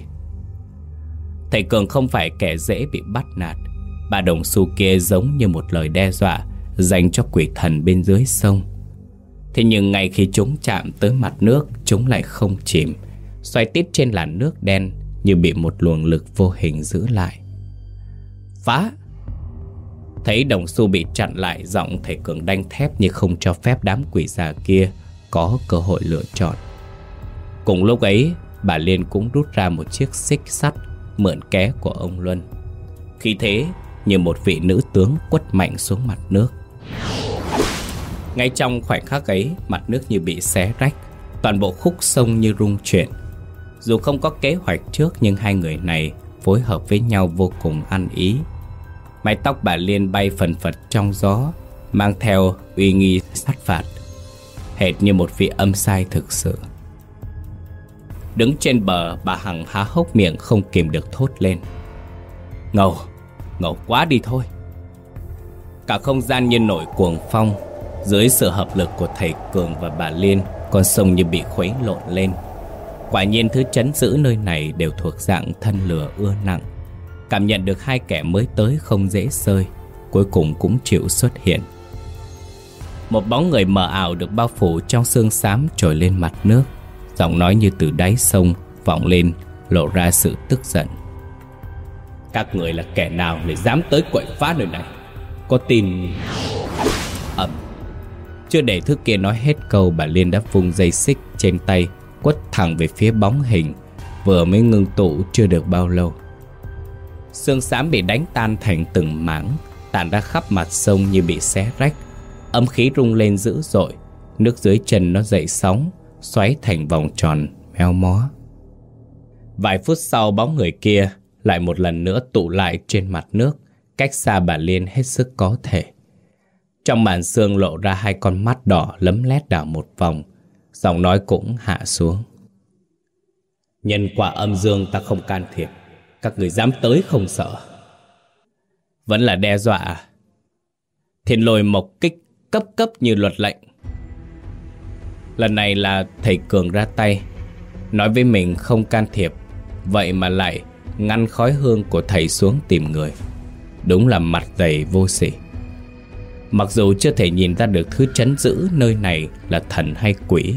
Thầy Cường không phải kẻ dễ bị bắt nạt. Bà đồng xu kia giống như một lời đe dọa dành cho quỷ thần bên dưới sông. Thế nhưng ngay khi chúng chạm tới mặt nước, chúng lại không chìm, xoay tít trên làn nước đen như bị một luồng lực vô hình giữ lại. Phá! Thấy đồng xu bị chặn lại, Giọng thầy cường đanh thép như không cho phép đám quỷ già kia Có cơ hội lựa chọn Cùng lúc ấy, Bà Liên cũng rút ra một chiếc xích sắt Mượn ké của ông Luân Khi thế, như một vị nữ tướng quất mạnh xuống mặt nước Ngay trong khoảnh khắc ấy, Mặt nước như bị xé rách, Toàn bộ khúc sông như rung chuyển dù không có kế hoạch trước Nhưng hai người này phối hợp với nhau vô cùng ăn ý. Mái tóc bà Liên bay phần phật trong gió Mang theo uy nghi sát phạt Hệt như một vị âm sai thực sự. Đứng trên bờ bà Hằng há hốc miệng không kìm được thốt lên. Ngầu, ngầu quá đi thôi. Cả không gian như nổi cuồng phong Dưới sự hợp lực của thầy Cường và bà Liên Con sông như bị khuấy lộn lên. Quả nhiên thứ chấn giữ nơi này đều thuộc dạng thân lửa ưa nặng. Cảm nhận được hai kẻ mới tới không dễ sơi Cuối cùng cũng chịu xuất hiện. Một bóng người mờ ảo được bao phủ trong sương xám trồi lên mặt nước. Giọng nói như từ đáy sông vọng lên, lộ ra sự tức giận. Các người là kẻ nào lại dám tới quậy phá nơi này? Có tin? Ẩm. Chưa để thứ kia nói hết câu, bà Liên đã vung dây xích trên tay Quất thẳng về phía bóng hình, Vừa mới ngưng tụ chưa được bao lâu. Sương xám bị đánh tan thành từng mảng Tàn ra khắp mặt sông như bị xé rách. Âm khí rung lên dữ dội, Nước dưới chân nó dậy sóng, Xoáy thành vòng tròn meo mó. Vài phút sau, bóng người kia Lại một lần nữa tụ lại trên mặt nước, Cách xa bà Liên hết sức có thể. Trong màn sương lộ ra hai con mắt đỏ lấm lét đảo một vòng Giọng nói cũng hạ xuống. Nhân quả âm dương ta không can thiệp các người dám tới không sợ. Vẫn là đe dọa à? Thiên lôi mộc kích cấp cấp như luật lệnh. Lần này là thầy Cường ra tay. Nói với mình không can thiệp Vậy mà lại ngăn khói hương của thầy xuống tìm người. Đúng là mặt dày vô sỉ Mặc dù chưa thể nhìn ra được thứ chấn giữ nơi này là thần hay quỷ,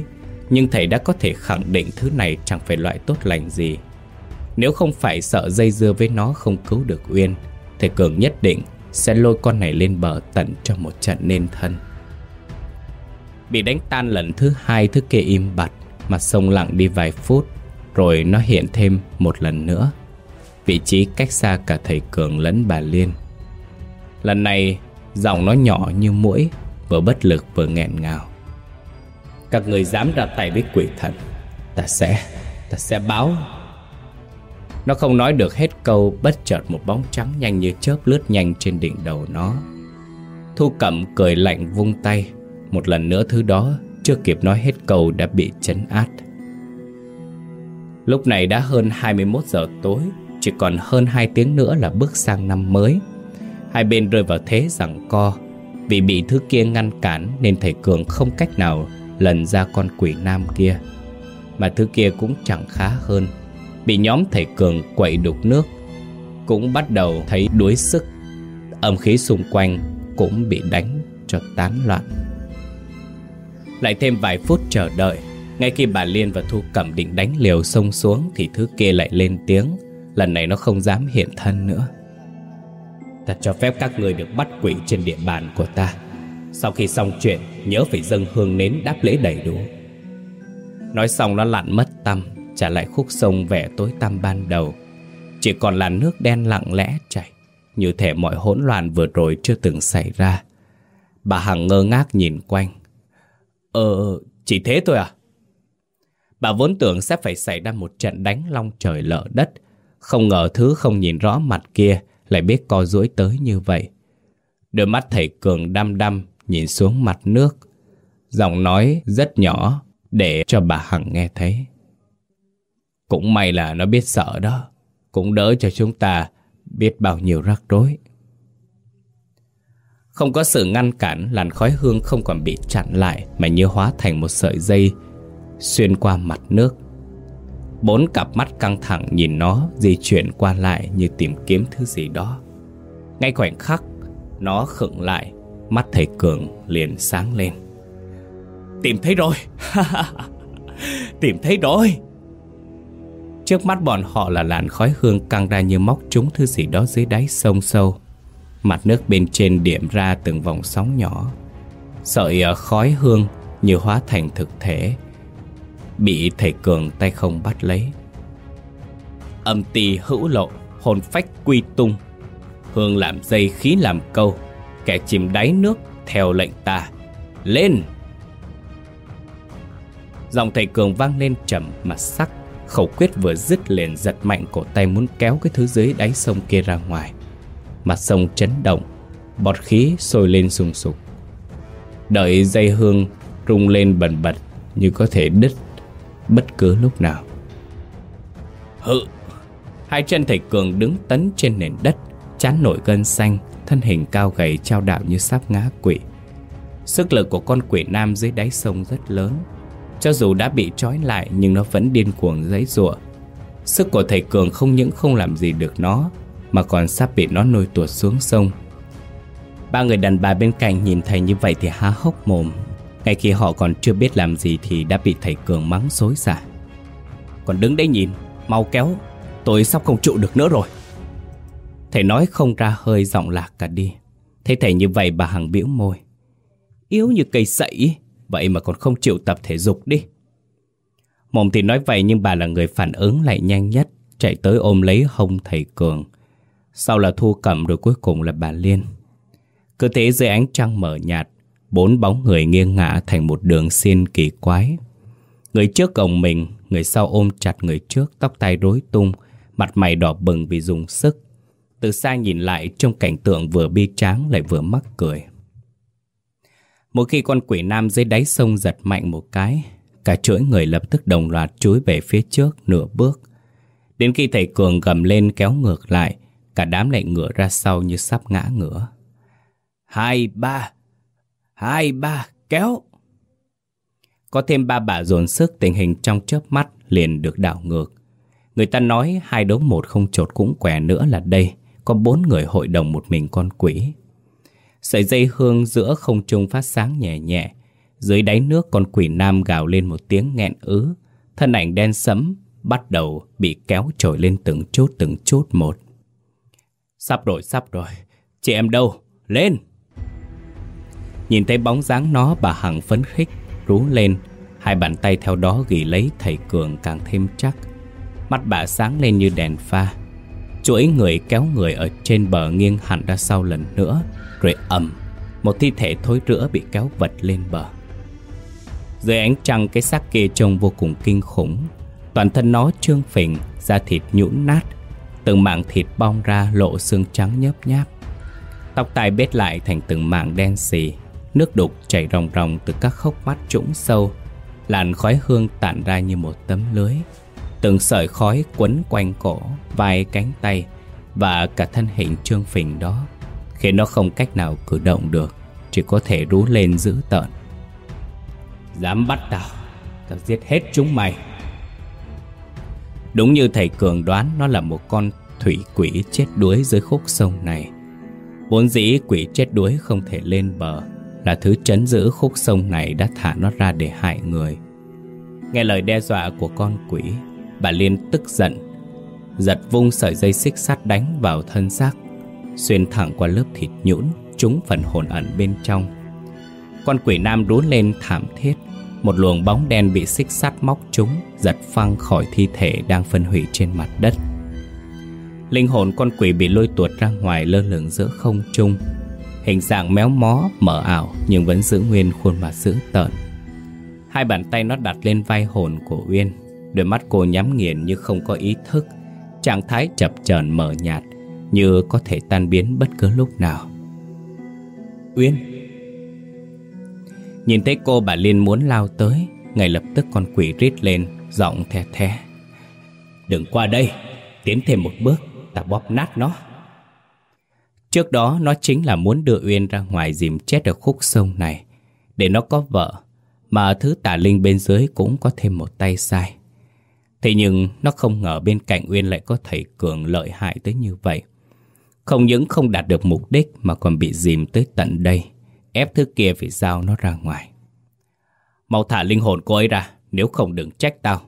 Nhưng thầy đã có thể khẳng định thứ này chẳng phải loại tốt lành gì. Nếu không phải sợ dây dưa với nó không cứu được Uyên, Thầy Cường nhất định sẽ lôi con này lên bờ tận cho một trận nên thân. Bị đánh tan lần thứ hai thứ kia im bặt Mặt sông lặng đi vài phút, Rồi nó hiện thêm một lần nữa. Vị trí cách xa cả thầy Cường lẫn bà Liên. Lần này giọng nó nhỏ như mũi Vừa bất lực vừa nghẹn ngào. Các người dám ra tay với quỷ thần Ta sẽ, ta sẽ báo. Nó không nói được hết câu Bất chợt một bóng trắng nhanh như chớp lướt nhanh trên đỉnh đầu nó. Thu cẩm cười lạnh vung tay. Một lần nữa thứ đó Chưa kịp nói hết câu đã bị chấn át. Lúc này đã hơn 21 giờ tối Chỉ còn hơn 2 tiếng nữa là bước sang năm mới. Hai bên rơi vào thế rằng co. Vì bị thứ kia ngăn cản Nên thầy Cường không cách nào lần ra con quỷ nam kia. Mà thứ kia cũng chẳng khá hơn. Bị nhóm thầy Cường quậy đục nước, Cũng bắt đầu thấy đuối sức. Âm khí xung quanh cũng bị đánh cho tán loạn. Lại thêm vài phút chờ đợi, Ngay khi bà Liên và Thu Cẩm định đánh liều sông xuống Thì thứ kia lại lên tiếng. Lần này nó không dám hiện thân nữa. Ta cho phép các người được bắt quỷ trên địa bàn của ta Sau khi xong chuyện Nhớ phải dâng hương nến đáp lễ đầy đủ Nói xong nó lặn mất tâm trả lại khúc sông vẻ tối tăm ban đầu. Chỉ còn là nước đen lặng lẽ chảy, như thể mọi hỗn loạn vừa rồi chưa từng xảy ra. Bà Hằng ngơ ngác nhìn quanh. Ờ, chỉ thế thôi à? Bà vốn tưởng sẽ phải xảy ra một trận đánh long trời lở đất. Không ngờ thứ không nhìn rõ mặt kia lại biết co duỗi tới như vậy. Đôi mắt thầy Cường đăm đăm nhìn xuống mặt nước. Giọng nói rất nhỏ để cho bà Hằng nghe thấy. Cũng may là nó biết sợ đó Cũng đỡ cho chúng ta biết bao nhiêu rắc rối Không có sự ngăn cản, Làn khói hương không còn bị chặn lại Mà như hóa thành một sợi dây Xuyên qua mặt nước Bốn cặp mắt căng thẳng nhìn nó Di chuyển qua lại như tìm kiếm thứ gì đó. Ngay khoảnh khắc, Nó khựng lại, Mắt thầy Cường liền sáng lên. Tìm thấy rồi. Tìm thấy rồi. Trước mắt bọn họ là làn khói hương căng ra như móc trúng thứ gì đó dưới đáy sông sâu. Mặt nước bên trên điểm ra từng vòng sóng nhỏ. Sợi ờ, khói hương như hóa thành thực thể. Bị thầy Cường tay không bắt lấy. Âm ti hữu lộ, Hồn phách quy tung. Hương làm dây khí làm câu, Kẻ chìm đáy nước theo lệnh ta. Lên! Dòng thầy Cường vang lên trầm mà sắc. Khẩu quyết vừa dứt liền giật mạnh cổ tay muốn kéo cái thứ dưới đáy sông kia ra ngoài. Mặt sông chấn động, Bọt khí sôi lên sùng sục. Đợi dây hương rung lên bần bật Như có thể đứt bất cứ lúc nào. Hự! Hai chân thầy Cường đứng tấn trên nền đất, Chán nổi gân xanh, Thân hình cao gầy trao đạo như sắp ngã quỷ Sức lực của con quỷ nam dưới đáy sông rất lớn. Cho dù đã bị trói lại, Nhưng nó vẫn điên cuồng giấy rụa Sức của thầy Cường không những không làm gì được nó, Mà còn sắp bị nó nôi tuột xuống sông. Ba người đàn bà bên cạnh nhìn thầy như vậy thì há hốc mồm. Ngay khi họ còn chưa biết làm gì thì đã bị thầy Cường mắng xối xả. Còn đứng đấy nhìn, mau kéo, tôi sắp không trụ được nữa rồi. Thầy nói không ra hơi giọng lạc cả đi. Thấy thầy như vậy bà Hằng biểu môi. Yếu như cây sậy Vậy mà còn không chịu tập thể dục đi. Mồm thì nói vậy nhưng bà là người phản ứng lại nhanh nhất Chạy tới ôm lấy hông thầy Cường. Sau là Thu cầm rồi cuối cùng là bà Liên. Cứ thế dưới ánh trăng mờ nhạt Bốn bóng người nghiêng ngả thành một đường xiên kỳ quái. Người trước gồng mình, Người sau ôm chặt người trước, Tóc tai rối tung, Mặt mày đỏ bừng vì dùng sức. Từ xa nhìn lại trong cảnh tượng vừa bi tráng lại vừa mắc cười. Mỗi khi con quỷ nam dưới đáy sông giật mạnh một cái, Cả chuỗi người lập tức đồng loạt chúi về phía trước nửa bước. Đến khi thầy Cường gầm lên kéo ngược lại, Cả đám lại ngửa ra sau như sắp ngã ngửa. Hai, ba! Hai, ba, kéo. Có thêm ba bà dồn sức, tình hình trong chớp mắt liền được đảo ngược. Người ta nói hai đấu một không chột cũng què nữa là đây, Có bốn người hội đồng một mình con quỷ. Sợi dây hương giữa không trung phát sáng nhẹ nhẹ, Dưới đáy nước con quỷ nam gào lên một tiếng nghẹn ứ. Thân ảnh đen sẫm bắt đầu bị kéo trồi lên từng chút từng chút một. Sắp rồi sắp rồi. Chị em đâu? Lên! Nhìn thấy bóng dáng nó, bà Hằng phấn khích, Rú lên. Hai bàn tay theo đó ghi lấy thầy Cường càng thêm chắc. Mắt bà sáng lên như đèn pha. Chuỗi người kéo người ở trên bờ nghiêng hẳn ra sau lần nữa, Rồi ầm. Một thi thể thối rữa bị kéo vật lên bờ. Dưới ánh trăng, cái xác kia trông vô cùng kinh khủng. Toàn thân nó trương phình, Da thịt nhũn nát. Từng mảng thịt bong ra, lộ xương trắng nhớp nháp. Tóc tai bết lại thành từng mảng đen xì. Nước đục chảy ròng ròng từ các khóc mắt trũng sâu Làn khói hương tản ra như một tấm lưới. Từng sợi khói quấn quanh cổ, vai cánh tay Và cả thân hình trương phình đó Khiến nó không cách nào cử động được Chỉ có thể rú lên dữ tợn. Dám bắt tao Tao giết hết chúng mày. Đúng như thầy Cường đoán Nó là một con thủy quỷ chết đuối dưới khúc sông này. Vốn dĩ quỷ chết đuối không thể lên bờ là thứ chấn giữ khúc sông này đã thả nó ra để hại người. Nghe lời đe dọa của con quỷ, bà Liên tức giận, giật vung sợi dây xích sắt đánh vào thân xác, xuyên thẳng qua lớp thịt nhũn, trúng phần hồn ẩn bên trong. Con quỷ nam rú lên thảm thiết, một luồng bóng đen bị xích sắt móc trúng, giật phăng khỏi thi thể đang phân hủy trên mặt đất. Linh hồn con quỷ bị lôi tuột ra ngoài lơ lửng giữa không trung, Hình dạng méo mó, mở ảo Nhưng vẫn giữ nguyên khuôn mặt dữ tợn. Hai bàn tay nó đặt lên vai hồn của Uyên. Đôi mắt cô nhắm nghiền như không có ý thức. Trạng thái chập chờn mở nhạt Như có thể tan biến bất cứ lúc nào. Uyên. Nhìn thấy cô bà Liên muốn lao tới. Ngay lập tức con quỷ rít lên Giọng the the. Đừng qua đây Tiến thêm một bước Ta bóp nát nó. Trước đó nó chính là muốn đưa Uyên ra ngoài dìm chết ở khúc sông này Để nó có vợ Mà thứ tà linh bên dưới cũng có thêm một tay sai Thế nhưng nó không ngờ bên cạnh Uyên lại có thầy Cường lợi hại tới như vậy Không những không đạt được mục đích mà còn bị dìm tới tận đây ép thứ kia phải giao nó ra ngoài. Mau thả linh hồn cô ấy ra, nếu không đừng trách tao.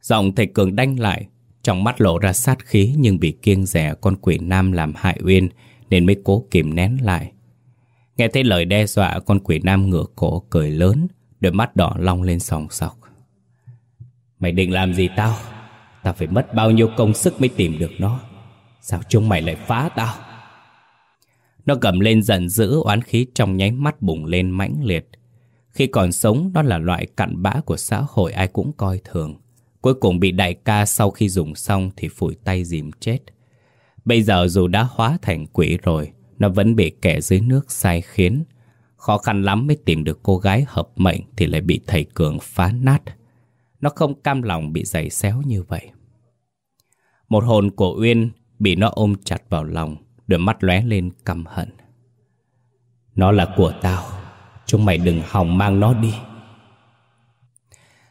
Giọng thầy Cường đanh lại, trong mắt lộ ra sát khí nhưng bị kiêng rẻ con quỷ nam làm hại Uyên nên mới cố kìm nén lại. Nghe thấy lời đe dọa con quỷ nam ngửa cổ cười lớn, đôi mắt đỏ long lên sòng sọc. Mày định làm gì tao? Tao phải mất bao nhiêu công sức mới tìm được nó. Sao chúng mày lại phá tao? Nó cầm lên giận dữ oán khí trong nháy mắt bùng lên mãnh liệt. Khi còn sống nó là loại cặn bã của xã hội ai cũng coi thường. Cuối cùng bị đại ca sau khi dùng xong thì phủi tay dìm chết. Bây giờ dù đã hóa thành quỷ rồi, nó vẫn bị kẻ dưới nước sai khiến. Khó khăn lắm mới tìm được cô gái hợp mệnh thì lại bị thầy Cường phá nát. Nó không cam lòng bị giày xéo như vậy. Một hồn của Uyên bị nó ôm chặt vào lòng, đôi mắt lóe lên căm hận. Nó là của tao, chúng mày đừng hòng mang nó đi.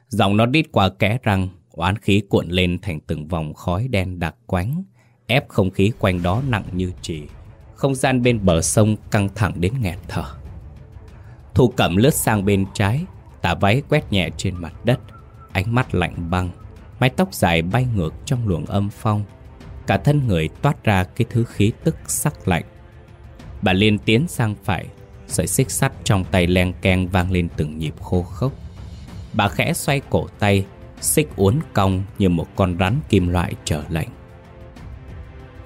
Giọng nó đít qua kẽ răng, oán khí cuộn lên thành từng vòng khói đen đặc quánh, ép không khí quanh đó nặng như trì. Không gian bên bờ sông căng thẳng đến nghẹt thở. Thu cẩm lướt sang bên trái, tà váy quét nhẹ trên mặt đất, ánh mắt lạnh băng, mái tóc dài bay ngược trong luồng âm phong. Cả thân người toát ra cái thứ khí tức sắc lạnh. Bà Liên tiến sang phải, sợi xích sắt trong tay len keng vang lên từng nhịp khô khốc. Bà khẽ xoay cổ tay, xích uốn cong như một con rắn kim loại trở lạnh.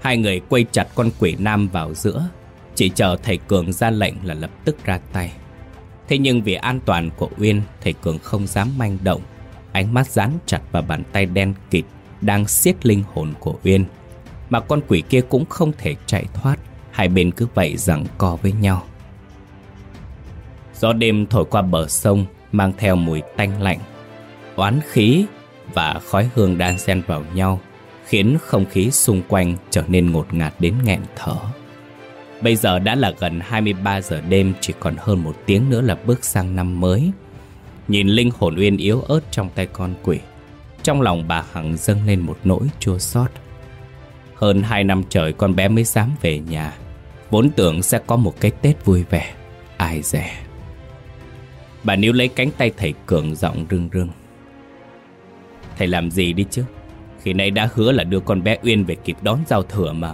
Hai người quay chặt con quỷ nam vào giữa, chỉ chờ thầy Cường ra lệnh là lập tức ra tay. Thế nhưng vì an toàn của Uyên, thầy Cường không dám manh động, ánh mắt dán chặt vào bàn tay đen kịt đang siết linh hồn của Uyên. Mà con quỷ kia cũng không thể chạy thoát, hai bên cứ vậy giằng co với nhau. Gió đêm thổi qua bờ sông, mang theo mùi tanh lạnh oán khí và khói hương đan xen vào nhau khiến không khí xung quanh trở nên ngột ngạt đến nghẹn thở. Bây giờ đã là gần 23 giờ đêm chỉ còn hơn một tiếng nữa là bước sang năm mới. Nhìn linh hồn uyên yếu ớt trong tay con quỷ, trong lòng bà Hằng dâng lên một nỗi chua xót. Hơn 2 năm trời con bé mới dám về nhà, vốn tưởng sẽ có một cái Tết vui vẻ, ai dè. Bà níu lấy cánh tay thầy Cường giọng rưng rưng. Thầy làm gì đi chứ? Khi nay đã hứa là đưa con bé Uyên về kịp đón giao thừa mà.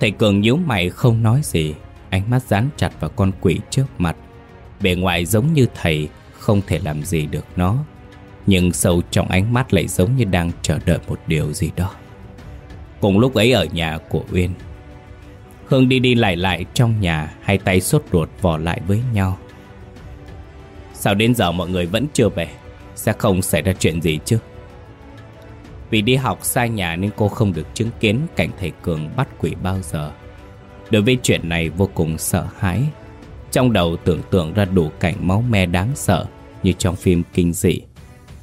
Thầy Cường nhíu mày không nói gì. Ánh mắt dán chặt vào con quỷ trước mặt. Bề ngoài giống như thầy, Không thể làm gì được nó. Nhưng sâu trong ánh mắt lại giống như đang chờ đợi một điều gì đó. Cùng lúc ấy ở nhà của Uyên, Hương đi đi lại lại trong nhà, Hai tay sốt ruột vò lại với nhau. Sao đến giờ mọi người vẫn chưa về? Sẽ không xảy ra chuyện gì chứ? Vì đi học xa nhà nên cô không được chứng kiến cảnh thầy Cường bắt quỷ bao giờ. Đối với chuyện này vô cùng sợ hãi. Trong đầu tưởng tượng ra đủ cảnh máu me đáng sợ Như trong phim kinh dị.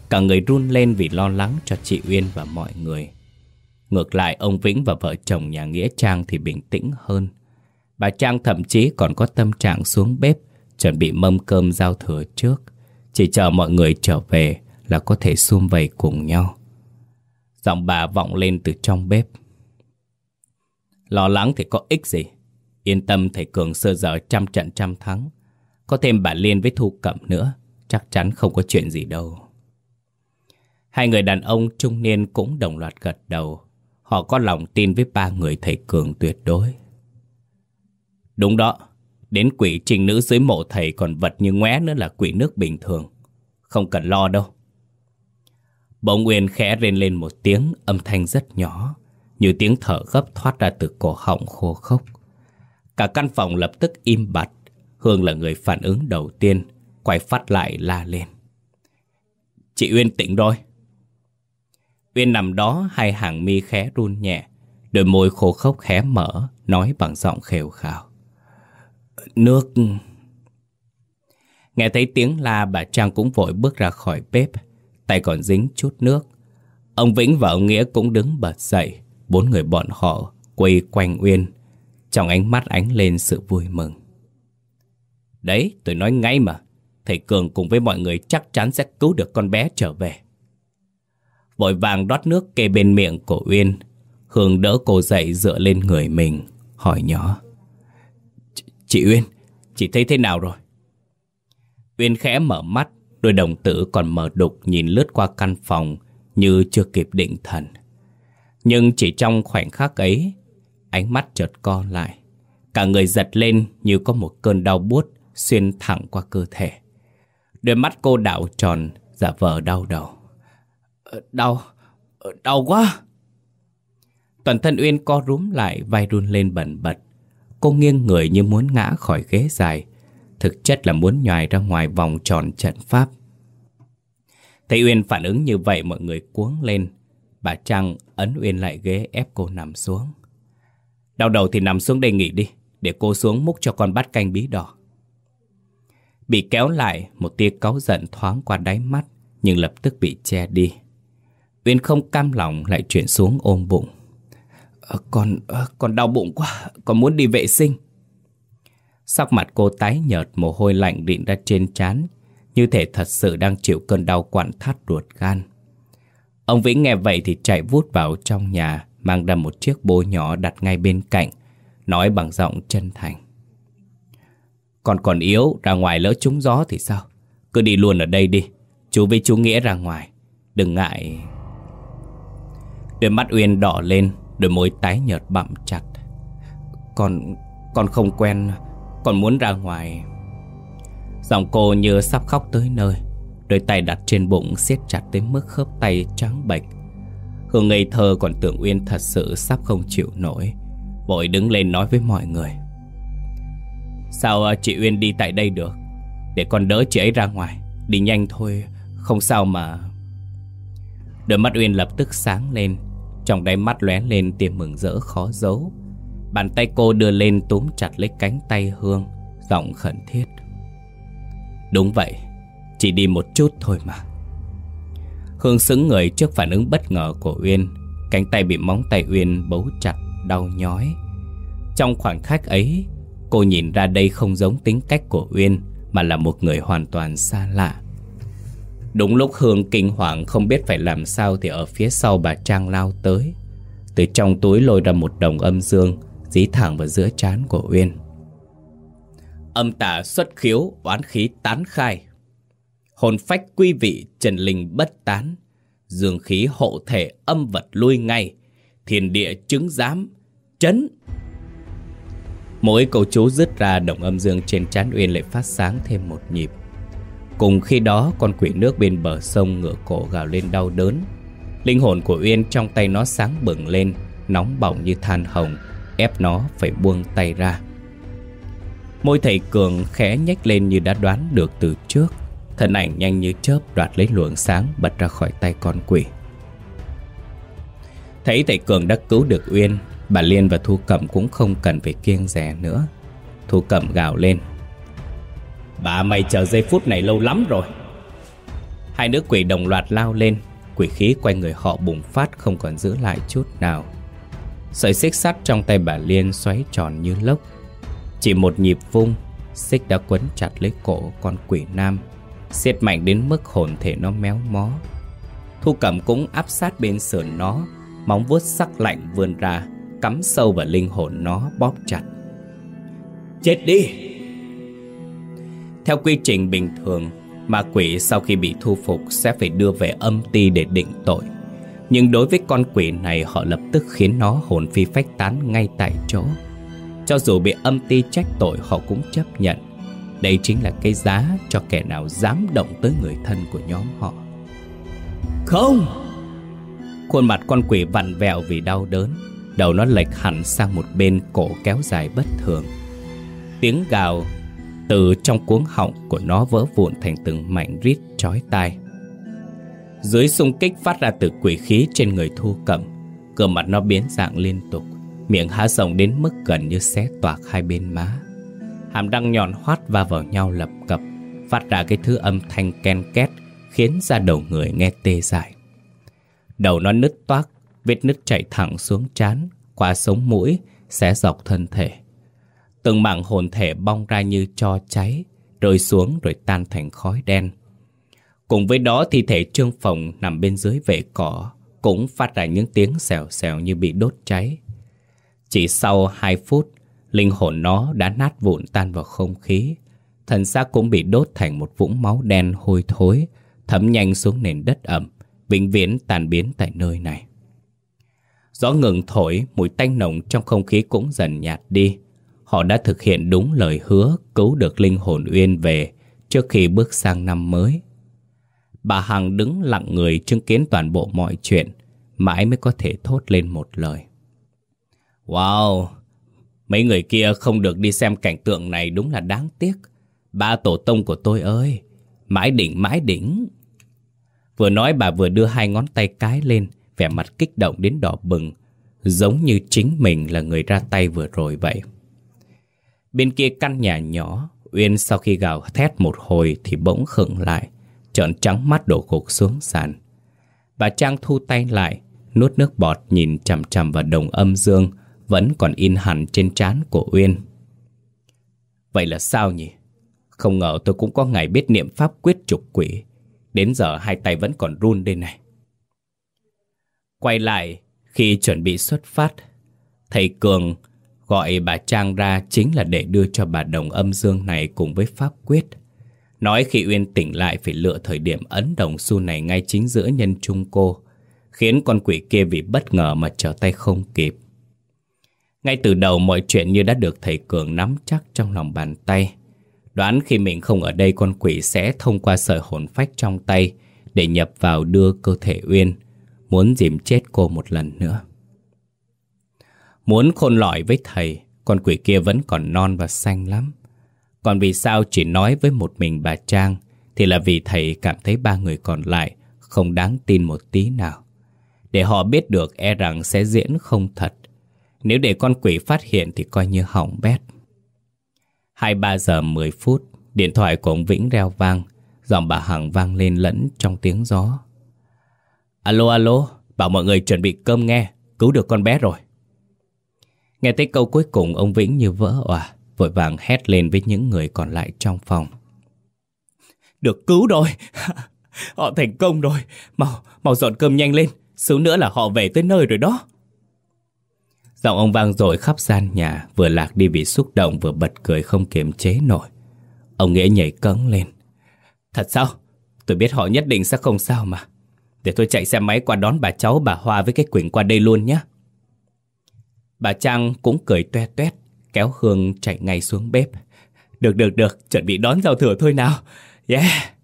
Cả người run lên vì lo lắng cho chị Uyên và mọi người. Ngược lại, ông Vĩnh và vợ chồng nhà Nghĩa Trang thì bình tĩnh hơn. Bà Trang thậm chí còn có tâm trạng xuống bếp, Chuẩn bị mâm cơm giao thừa trước chỉ chờ mọi người trở về là có thể xung vầy cùng nhau. Giọng bà vọng lên từ trong bếp. Lo lắng thì có ích gì. Yên tâm, thầy Cường sơ giờ trăm trận trăm thắng. Có thêm bà Liên với Thu Cẩm nữa. Chắc chắn không có chuyện gì đâu. Hai người đàn ông trung niên cũng đồng loạt gật đầu. Họ có lòng tin với ba người thầy Cường tuyệt đối. Đúng đó. Đến quỷ trình nữ dưới mộ thầy còn vật như ngoé nữa là quỷ nước bình thường. Không cần lo đâu. Bỗng uyên khẽ rên lên một tiếng âm thanh rất nhỏ, như tiếng thở gấp thoát ra từ cổ họng khô khốc. Cả căn phòng lập tức im bặt, Hương là người phản ứng đầu tiên, quay phát lại la lên. Chị Uyên tỉnh rồi. Uyên nằm đó hai hàng mi khẽ run nhẹ, đôi môi khô khốc khẽ mở, nói bằng giọng khều khào. Nước... Nghe thấy tiếng la, bà Trang cũng vội bước ra khỏi bếp, Tay còn dính chút nước. Ông Vĩnh và ông Nghĩa cũng đứng bật dậy, Bốn người bọn họ quay quanh Uyên, Trong ánh mắt ánh lên sự vui mừng. Đấy, tôi nói ngay mà, Thầy Cường cùng với mọi người chắc chắn sẽ cứu được con bé trở về. Vội vàng đót nước kê bên miệng của Uyên, Hương đỡ cô dậy dựa lên người mình, Hỏi nhỏ. Chị Uyên, chị thấy thế nào rồi? Uyên khẽ mở mắt, đôi đồng tử còn mở đục nhìn lướt qua căn phòng như chưa kịp định thần. Nhưng chỉ trong khoảnh khắc ấy, ánh mắt chợt co lại. Cả người giật lên như có một cơn đau buốt xuyên thẳng qua cơ thể. Đôi mắt cô đảo tròn, giả vờ đau đầu. Ờ, đau, ờ, đau quá. Toàn thân Uyên co rúm lại, vai run lên bẩn bật. Cô nghiêng người như muốn ngã khỏi ghế dài. Thực chất là muốn nhòi ra ngoài vòng tròn trận pháp. Thấy Uyên phản ứng như vậy mọi người cuống lên. Bà Trăng ấn Uyên lại ghế ép cô nằm xuống. Đau đầu thì nằm xuống đây nghỉ đi, để cô xuống múc cho con bát canh bí đỏ. Bị kéo lại, một tia cáu giận thoáng qua đáy mắt, nhưng lập tức bị che đi. Uyên không cam lòng lại chuyển xuống ôm bụng. Ờ, con, ờ, con đau bụng quá, con muốn đi vệ sinh. Sắc mặt cô tái nhợt, mồ hôi lạnh rịn ra trên trán, như thể thật sự đang chịu cơn đau quặn thắt ruột gan. Ông Vĩnh nghe vậy thì chạy vút vào trong nhà, mang ra một chiếc bô nhỏ đặt ngay bên cạnh, nói bằng giọng chân thành. Còn còn yếu, ra ngoài lỡ trúng gió thì sao? Cứ đi luôn ở đây đi, chú với chú Nghĩa ra ngoài, đừng ngại... Đôi mắt Uyên đỏ lên, đôi môi tái nhợt bặm chặt. Con, con không quen, con muốn ra ngoài. Giọng cô như sắp khóc tới nơi, đôi tay đặt trên bụng siết chặt tới mức khớp tay trắng bệch. Hương ngây thơ còn tưởng Uyên thật sự sắp không chịu nổi, vội đứng lên nói với mọi người. Sao à, chị Uyên đi tại đây được? Để con đỡ chị ấy ra ngoài, đi nhanh thôi, không sao mà... Đôi mắt Uyên lập tức sáng lên trong đáy mắt lóe lên tia mừng rỡ khó giấu. Bàn tay cô đưa lên túm chặt lấy cánh tay Hương, Giọng khẩn thiết. Đúng vậy, Chỉ đi một chút thôi mà. Hương sững người trước phản ứng bất ngờ của Uyên. Cánh tay bị móng tay Uyên bấu chặt, Đau nhói. Trong khoảnh khắc ấy, Cô nhìn ra đây không giống tính cách của Uyên, Mà là một người hoàn toàn xa lạ. Đúng lúc Hương kinh hoàng không biết phải làm sao Thì ở phía sau bà Trang lao tới. Từ trong túi lôi ra một đồng âm dương, Dí thẳng vào giữa trán của Uyên. Âm tà xuất khiếu, oán khí tán khai. Hồn phách quy vị, trần linh bất tán. Dương khí hộ thể, âm vật lui ngay. Thiên địa chứng giám, Chấn. Mỗi câu chú dứt ra, đồng âm dương trên trán Uyên lại phát sáng thêm một nhịp. Cùng khi đó, con quỷ nước bên bờ sông ngửa cổ gào lên đau đớn. Linh hồn của Uyên trong tay nó sáng bừng lên, Nóng bỏng như than hồng, Ép nó phải buông tay ra. Môi thầy Cường khẽ nhếch lên như đã đoán được từ trước. Thân ảnh nhanh như chớp đoạt lấy luồng sáng bật ra khỏi tay con quỷ. Thấy thầy Cường đã cứu được Uyên, Bà Liên và Thu Cẩm cũng không cần phải kiêng rẻ nữa. Thu Cẩm gào lên. Bà mày chờ giây phút này lâu lắm rồi. Hai nữ quỷ đồng loạt lao lên. Quỷ khí quanh người họ bùng phát không còn giữ lại chút nào. Sợi xích sắt trong tay bà Liên xoáy tròn như lốc. Chỉ một nhịp vung, Xích đã quấn chặt lấy cổ con quỷ nam. Siết mạnh đến mức hồn thể nó méo mó. Thu Cẩm cũng áp sát bên sườn nó, Móng vuốt sắc lạnh vươn ra, Cắm sâu vào linh hồn nó bóp chặt. Chết đi! Theo quy trình bình thường, ma quỷ sau khi bị thu phục sẽ phải đưa về âm ti để định tội. Nhưng đối với con quỷ này họ lập tức khiến nó hồn phi phách tán ngay tại chỗ. Cho dù bị âm ti trách tội họ cũng chấp nhận. Đây chính là cái giá cho kẻ nào dám động tới người thân của nhóm họ. Không! Khuôn mặt con quỷ vặn vẹo vì đau đớn. Đầu nó lệch hẳn sang một bên cổ kéo dài bất thường. Tiếng gào từ trong cuống họng của nó vỡ vụn thành từng mảnh rít chói tai. Dưới xung kích phát ra từ quỷ khí trên người thu cẩm Cơ mặt nó biến dạng liên tục, Miệng há rộng đến mức gần như xé toạc hai bên má. Hàm răng nhọn hoắt va vào nhau lập cập, Phát ra cái thứ âm thanh ken két, Khiến ra đầu người nghe tê dại. Đầu nó nứt toác, Vết nứt chạy thẳng xuống trán, Qua sống mũi, Xé dọc thân thể. Từng mảng hồn thể bong ra như cho cháy, rơi xuống rồi tan thành khói đen. Cùng với đó thi thể Trương Phồng nằm bên dưới vệ cỏ cũng phát ra những tiếng xèo xèo như bị đốt cháy. Chỉ sau 2 phút, Linh hồn nó đã nát vụn tan vào không khí Thần xác cũng bị đốt thành một vũng máu đen hôi thối Thấm nhanh xuống nền đất ẩm Vĩnh viễn tàn biến tại nơi này Gió ngừng thổi Mùi tanh nồng trong không khí cũng dần nhạt đi Họ đã thực hiện đúng lời hứa Cứu được linh hồn Uyên về Trước khi bước sang năm mới. Bà Hằng đứng lặng người chứng kiến toàn bộ mọi chuyện, Mãi mới có thể thốt lên một lời. Wow, Mấy người kia không được đi xem cảnh tượng này đúng là đáng tiếc. Ba tổ tông của tôi ơi, Mãi đỉnh mãi đỉnh. Vừa nói bà vừa đưa hai ngón tay cái lên, Vẻ mặt kích động đến đỏ bừng, Giống như chính mình là người ra tay vừa rồi vậy. Bên kia căn nhà nhỏ, Uyên sau khi gào thét một hồi Thì bỗng khựng lại, Trợn trắng mắt đổ gục xuống sàn. Bà Trang thu tay lại, Nuốt nước bọt nhìn chằm chằm vào đồng âm dương Vẫn còn in hẳn trên trán của Uyên. Vậy là sao nhỉ? Không ngờ tôi cũng có ngày biết niệm pháp quyết trục quỷ, Đến giờ hai tay vẫn còn run đây này. Quay lại, khi chuẩn bị xuất phát, Thầy Cường gọi bà Trang ra chính là để đưa cho bà đồng âm dương này cùng với pháp quyết. Nói khi Uyên tỉnh lại phải lựa thời điểm ấn đồng xu này ngay chính giữa nhân trung cô, Khiến con quỷ kia vì bất ngờ mà trở tay không kịp. Ngay từ đầu mọi chuyện như đã được thầy Cường nắm chắc trong lòng bàn tay. Đoán khi mình không ở đây con quỷ sẽ thông qua sợi hồn phách trong tay Để nhập vào đưa cơ thể Uyên, Muốn dìm chết cô một lần nữa. Muốn khôn lỏi với thầy Con quỷ kia vẫn còn non và xanh lắm Còn vì sao chỉ nói với một mình bà Trang Thì là vì thầy cảm thấy ba người còn lại Không đáng tin một tí nào Để họ biết được e rằng sẽ diễn không thật Nếu để con quỷ phát hiện thì coi như hỏng bét 23 giờ 10 phút, điện thoại của ông Vĩnh reo vang, giọng bà Hằng vang lên lẫn trong tiếng gió. Alo alo, bảo mọi người chuẩn bị cơm nghe, cứu được con bé rồi. Nghe tới câu cuối cùng ông Vĩnh như vỡ òa, vội vàng hét lên với những người còn lại trong phòng. Được cứu rồi, họ thành công rồi, mau, mau dọn cơm nhanh lên, xíu nữa là họ về tới nơi rồi đó. Giọng ông vang rồi khắp gian nhà Vừa lạc đi vì xúc động vừa bật cười không kiềm chế nổi. Ông Nghĩa nhảy cấn lên. Thật sao? Tôi biết họ nhất định sẽ không sao mà. Để tôi chạy xe máy qua đón bà cháu bà Hoa với cái Quỳnh qua đây luôn nhé Bà Trang cũng cười toe toét, Kéo Hương chạy ngay xuống bếp. Được được được, Chuẩn bị đón giao thừa thôi nào. Yeah.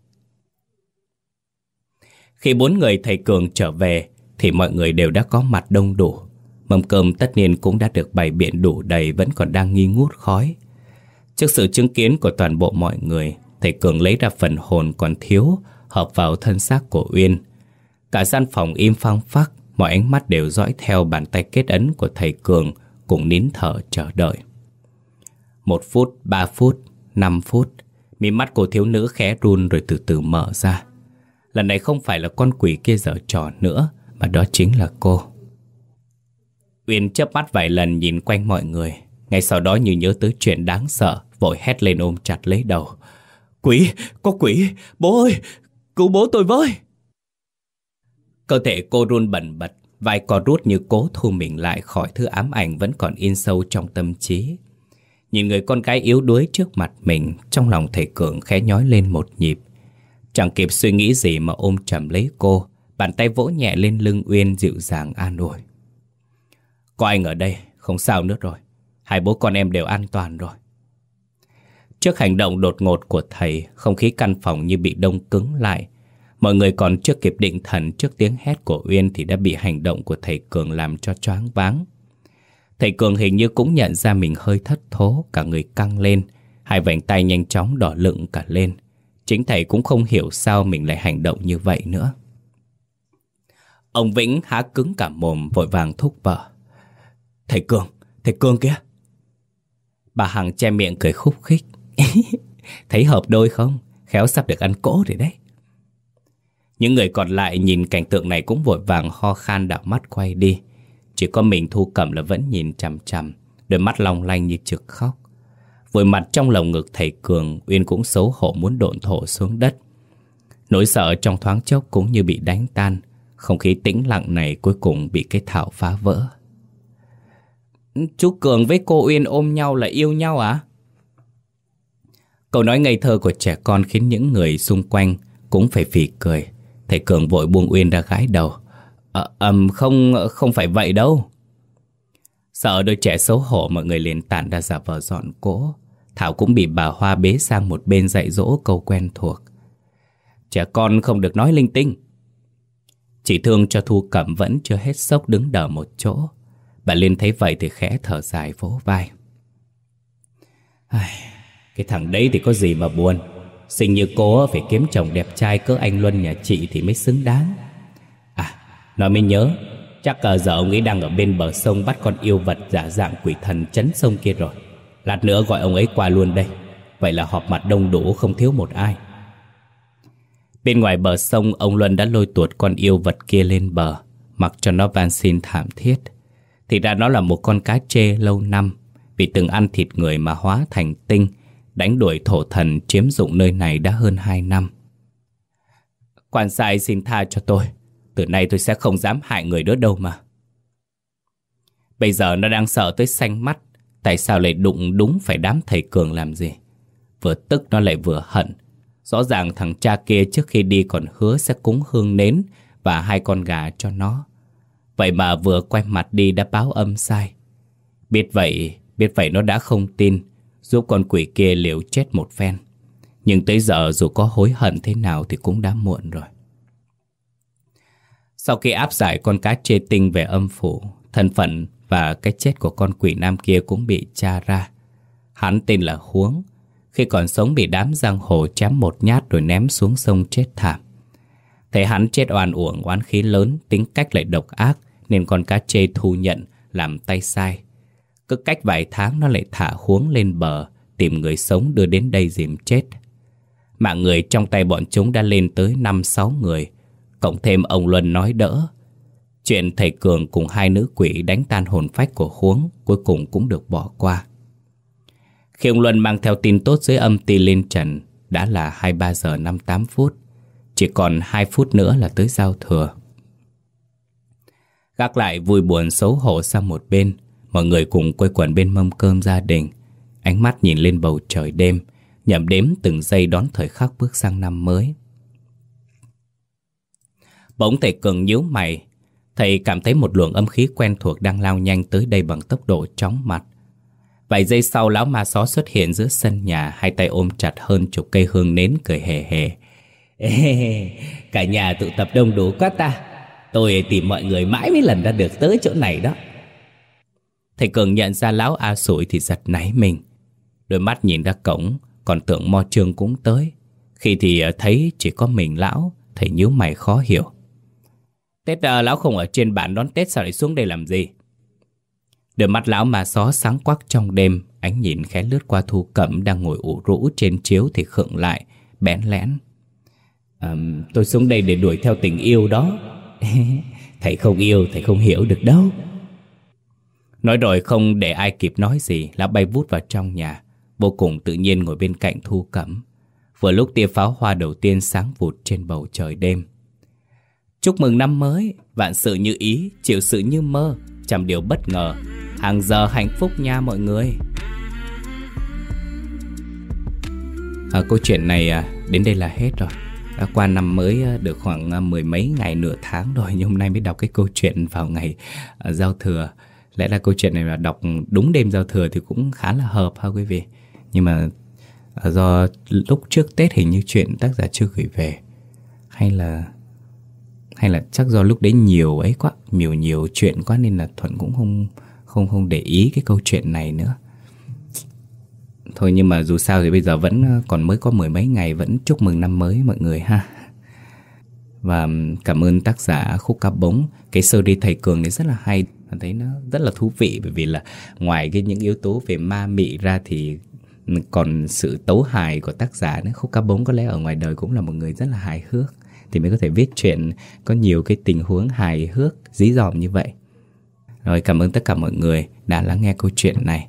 Khi bốn người thầy Cường trở về, Thì mọi người đều đã có mặt đông đủ. Mâm cơm tất nhiên cũng đã được bày biện đủ đầy, Vẫn còn đang nghi ngút khói. Trước sự chứng kiến của toàn bộ mọi người, Thầy Cường lấy ra phần hồn còn thiếu, Hợp vào thân xác của Uyên. Cả gian phòng im phăng phắc Mọi ánh mắt đều dõi theo bàn tay kết ấn của thầy Cường Cùng nín thở chờ đợi. Một phút, ba phút, năm phút Mi mắt cô thiếu nữ khẽ run rồi từ từ mở ra. Lần này không phải là con quỷ kia dở trò nữa Mà đó chính là cô. Uyên chớp mắt vài lần nhìn quanh mọi người. Ngay sau đó như nhớ tới chuyện đáng sợ Vội hét lên ôm chặt lấy đầu. Quỷ, có quỷ, bố ơi, cứu bố tôi với. Cơ thể cô run bẩn bật Vai co rút như cố thu mình lại khỏi thứ ám ảnh vẫn còn in sâu trong tâm trí Nhìn người con gái yếu đuối trước mặt mình Trong lòng thầy Cường khẽ nhói lên một nhịp Chẳng kịp suy nghĩ gì mà ôm chầm lấy cô Bàn tay vỗ nhẹ lên lưng Uyên dịu dàng an ủi có anh ở đây, không sao nữa rồi. Hai bố con em đều an toàn rồi. Trước hành động đột ngột của thầy, không khí căn phòng như bị đông cứng lại. Mọi người còn chưa kịp định thần trước tiếng hét của Uyên thì đã bị hành động của thầy Cường làm cho choáng váng. Thầy Cường hình như cũng nhận ra mình hơi thất thố, cả người căng lên, hai vành tay nhanh chóng đỏ lựng cả lên. Chính thầy cũng không hiểu sao mình lại hành động như vậy nữa. Ông Vĩnh há cứng cả mồm vội vàng thúc vợ. Thầy Cường, thầy Cường kia Bà Hằng che miệng cười khúc khích Thấy hợp đôi không? Khéo sắp được ăn cỗ rồi đấy những người còn lại nhìn cảnh tượng này cũng vội vàng ho khan đảo mắt quay đi Chỉ có mình Thu Cẩm là vẫn nhìn chằm chằm, Đôi mắt long lanh như trực khóc Vội mặt trong lồng ngực thầy Cường, Uyên cũng xấu hổ muốn độn thổ xuống đất Nỗi sợ trong thoáng chốc cũng như bị đánh tan, Không khí tĩnh lặng này cuối cùng bị cái thảo phá vỡ Chú Cường với cô Uyên ôm nhau là yêu nhau à? Câu nói ngây thơ của trẻ con khiến những người xung quanh cũng phải phì cười. Thầy Cường vội buông Uyên ra gái đầu. à, um, không, không phải vậy đâu. Sợ đôi trẻ xấu hổ mọi người liền tản ra giả vờ dọn cỗ. Thảo cũng bị bà Hoa bế sang một bên dạy dỗ câu quen thuộc. Trẻ con không được nói linh tinh. Chỉ thương cho Thu Cẩm vẫn chưa hết sốc đứng đờ một chỗ. Bà Liên thấy vậy thì khẽ thở dài vỗ vai. Ai, cái thằng đấy thì có gì mà buồn. Sinh như cô phải kiếm chồng đẹp trai cỡ anh Luân nhà chị thì mới xứng đáng. À, nói mới nhớ, chắc giờ ông ấy đang ở bên bờ sông bắt con yêu vật giả dạng quỷ thần chấn sông kia rồi. Lát nữa gọi ông ấy qua luôn đây. Vậy là họp mặt đông đủ không thiếu một ai. Bên ngoài bờ sông, ông Luân đã lôi tuột con yêu vật kia lên bờ, mặc cho nó van xin thảm thiết. Thì ra nó là một con cá chê lâu năm, vì từng ăn thịt người mà hóa thành tinh, đánh đuổi thổ thần chiếm dụng nơi này đã hơn 2 năm. Quan sai xin tha cho tôi, từ nay tôi sẽ không dám hại người nữa đâu mà. Bây giờ nó đang sợ tới xanh mắt, tại sao lại đụng đúng phải đám thầy Cường làm gì? Vừa tức nó lại vừa hận, Rõ ràng thằng cha kia trước khi đi còn hứa sẽ cúng hương nến và hai con gà cho nó. Vậy mà vừa quay mặt đi đã báo âm sai. Biết vậy, biết vậy nó đã không tin, giúp con quỷ kia liều chết một phen. Nhưng tới giờ dù có hối hận thế nào thì cũng đã muộn rồi. Sau khi áp giải con cá chê tinh về âm phủ, thân phận và cái chết của con quỷ nam kia cũng bị tra ra. Hắn tên là Huống, khi còn sống bị đám giang hồ chém một nhát rồi ném xuống sông chết thảm. Thấy hắn chết oan uổng oán khí lớn, tính cách lại độc ác, nên con cá chê thu nhận, làm tay sai. Cứ cách vài tháng nó lại thả huống lên bờ, tìm người sống đưa đến đây dìm chết. Mạng người trong tay bọn chúng đã lên tới 5-6 người, cộng thêm ông Luân nói đỡ. Chuyện thầy Cường cùng hai nữ quỷ đánh tan hồn phách của huống cuối cùng cũng được bỏ qua. Khi ông Luân mang theo tin tốt dưới âm ti lên trần Đã là 23 giờ 58 phút Chỉ còn 2 phút nữa là tới giao thừa Gác lại vui buồn xấu hổ sang một bên Mọi người cùng quây quần bên mâm cơm gia đình. Ánh mắt nhìn lên bầu trời đêm Nhậm đếm từng giây đón thời khắc bước sang năm mới. Bỗng thầy Cường nhíu mày. Thầy cảm thấy một luồng âm khí quen thuộc đang lao nhanh tới đây bằng tốc độ chóng mặt. Vài giây sau lão ma só xuất hiện giữa sân nhà Hai tay ôm chặt hơn chục cây hương nến cười hề hề. Ê, Cả nhà tụ tập đông đủ quá ta. Tôi tìm mọi người mãi mới lần ra được tới chỗ này đó. Thầy Cường nhận ra lão A sủi thì giật nảy mình. Đôi mắt nhìn ra cổng Còn tưởng Mo Trương cũng tới. Khi thì ờ, thấy chỉ có mình lão Thầy nhíu mày khó hiểu. Tết à, lão không ở trên bản đón Tết sao lại xuống đây làm gì? Đôi mắt lão mà xó sáng quắc trong đêm Ánh nhìn khẽ lướt qua thu cẩm Đang ngồi ủ rũ trên chiếu thì khựng lại Bén lẽn. À, Tôi xuống đây để đuổi theo tình yêu đó. Thầy không yêu Thầy không hiểu được đâu. Nói rồi không để ai kịp nói gì là bay vút vào trong nhà Vô cùng tự nhiên ngồi bên cạnh thu cẩm. Vừa lúc tia pháo hoa đầu tiên sáng vụt trên bầu trời đêm. Chúc mừng năm mới Vạn sự như ý Chịu sự như mơ Trăm điều bất ngờ. Hàng giờ hạnh phúc nha mọi người. À, Câu chuyện này à, đến đây là hết rồi. À, Qua năm mới à, được khoảng à, mười mấy ngày nửa tháng rồi Nhưng hôm nay mới đọc cái câu chuyện vào ngày à, giao thừa. Lẽ là câu chuyện này là đọc đúng đêm giao thừa thì cũng khá là hợp ha quý vị. Nhưng mà à, do lúc trước Tết hình như chuyện tác giả chưa gửi về, Hay là hay là chắc do lúc đấy nhiều ấy quá, nhiều nhiều chuyện quá nên là thuận cũng không không không để ý cái câu chuyện này nữa. Thôi nhưng mà dù sao thì bây giờ vẫn ờ, còn mới có mười mấy ngày, vẫn chúc mừng năm mới mọi người ha. Và cảm ơn tác giả khúc ca bống. Cái sơ đi thầy cường này rất là hay mình thấy nó rất là thú vị, bởi vì là ngoài cái những yếu tố về ma mị ra thì còn sự tấu hài của tác giả nữa. Khúc ca bốn có lẽ ở ngoài đời cũng là một người rất là hài hước. Thì mới có thể viết chuyện có nhiều cái tình huống hài hước, dí dỏm như vậy. Rồi cảm ơn tất cả mọi người đã lắng nghe câu chuyện này.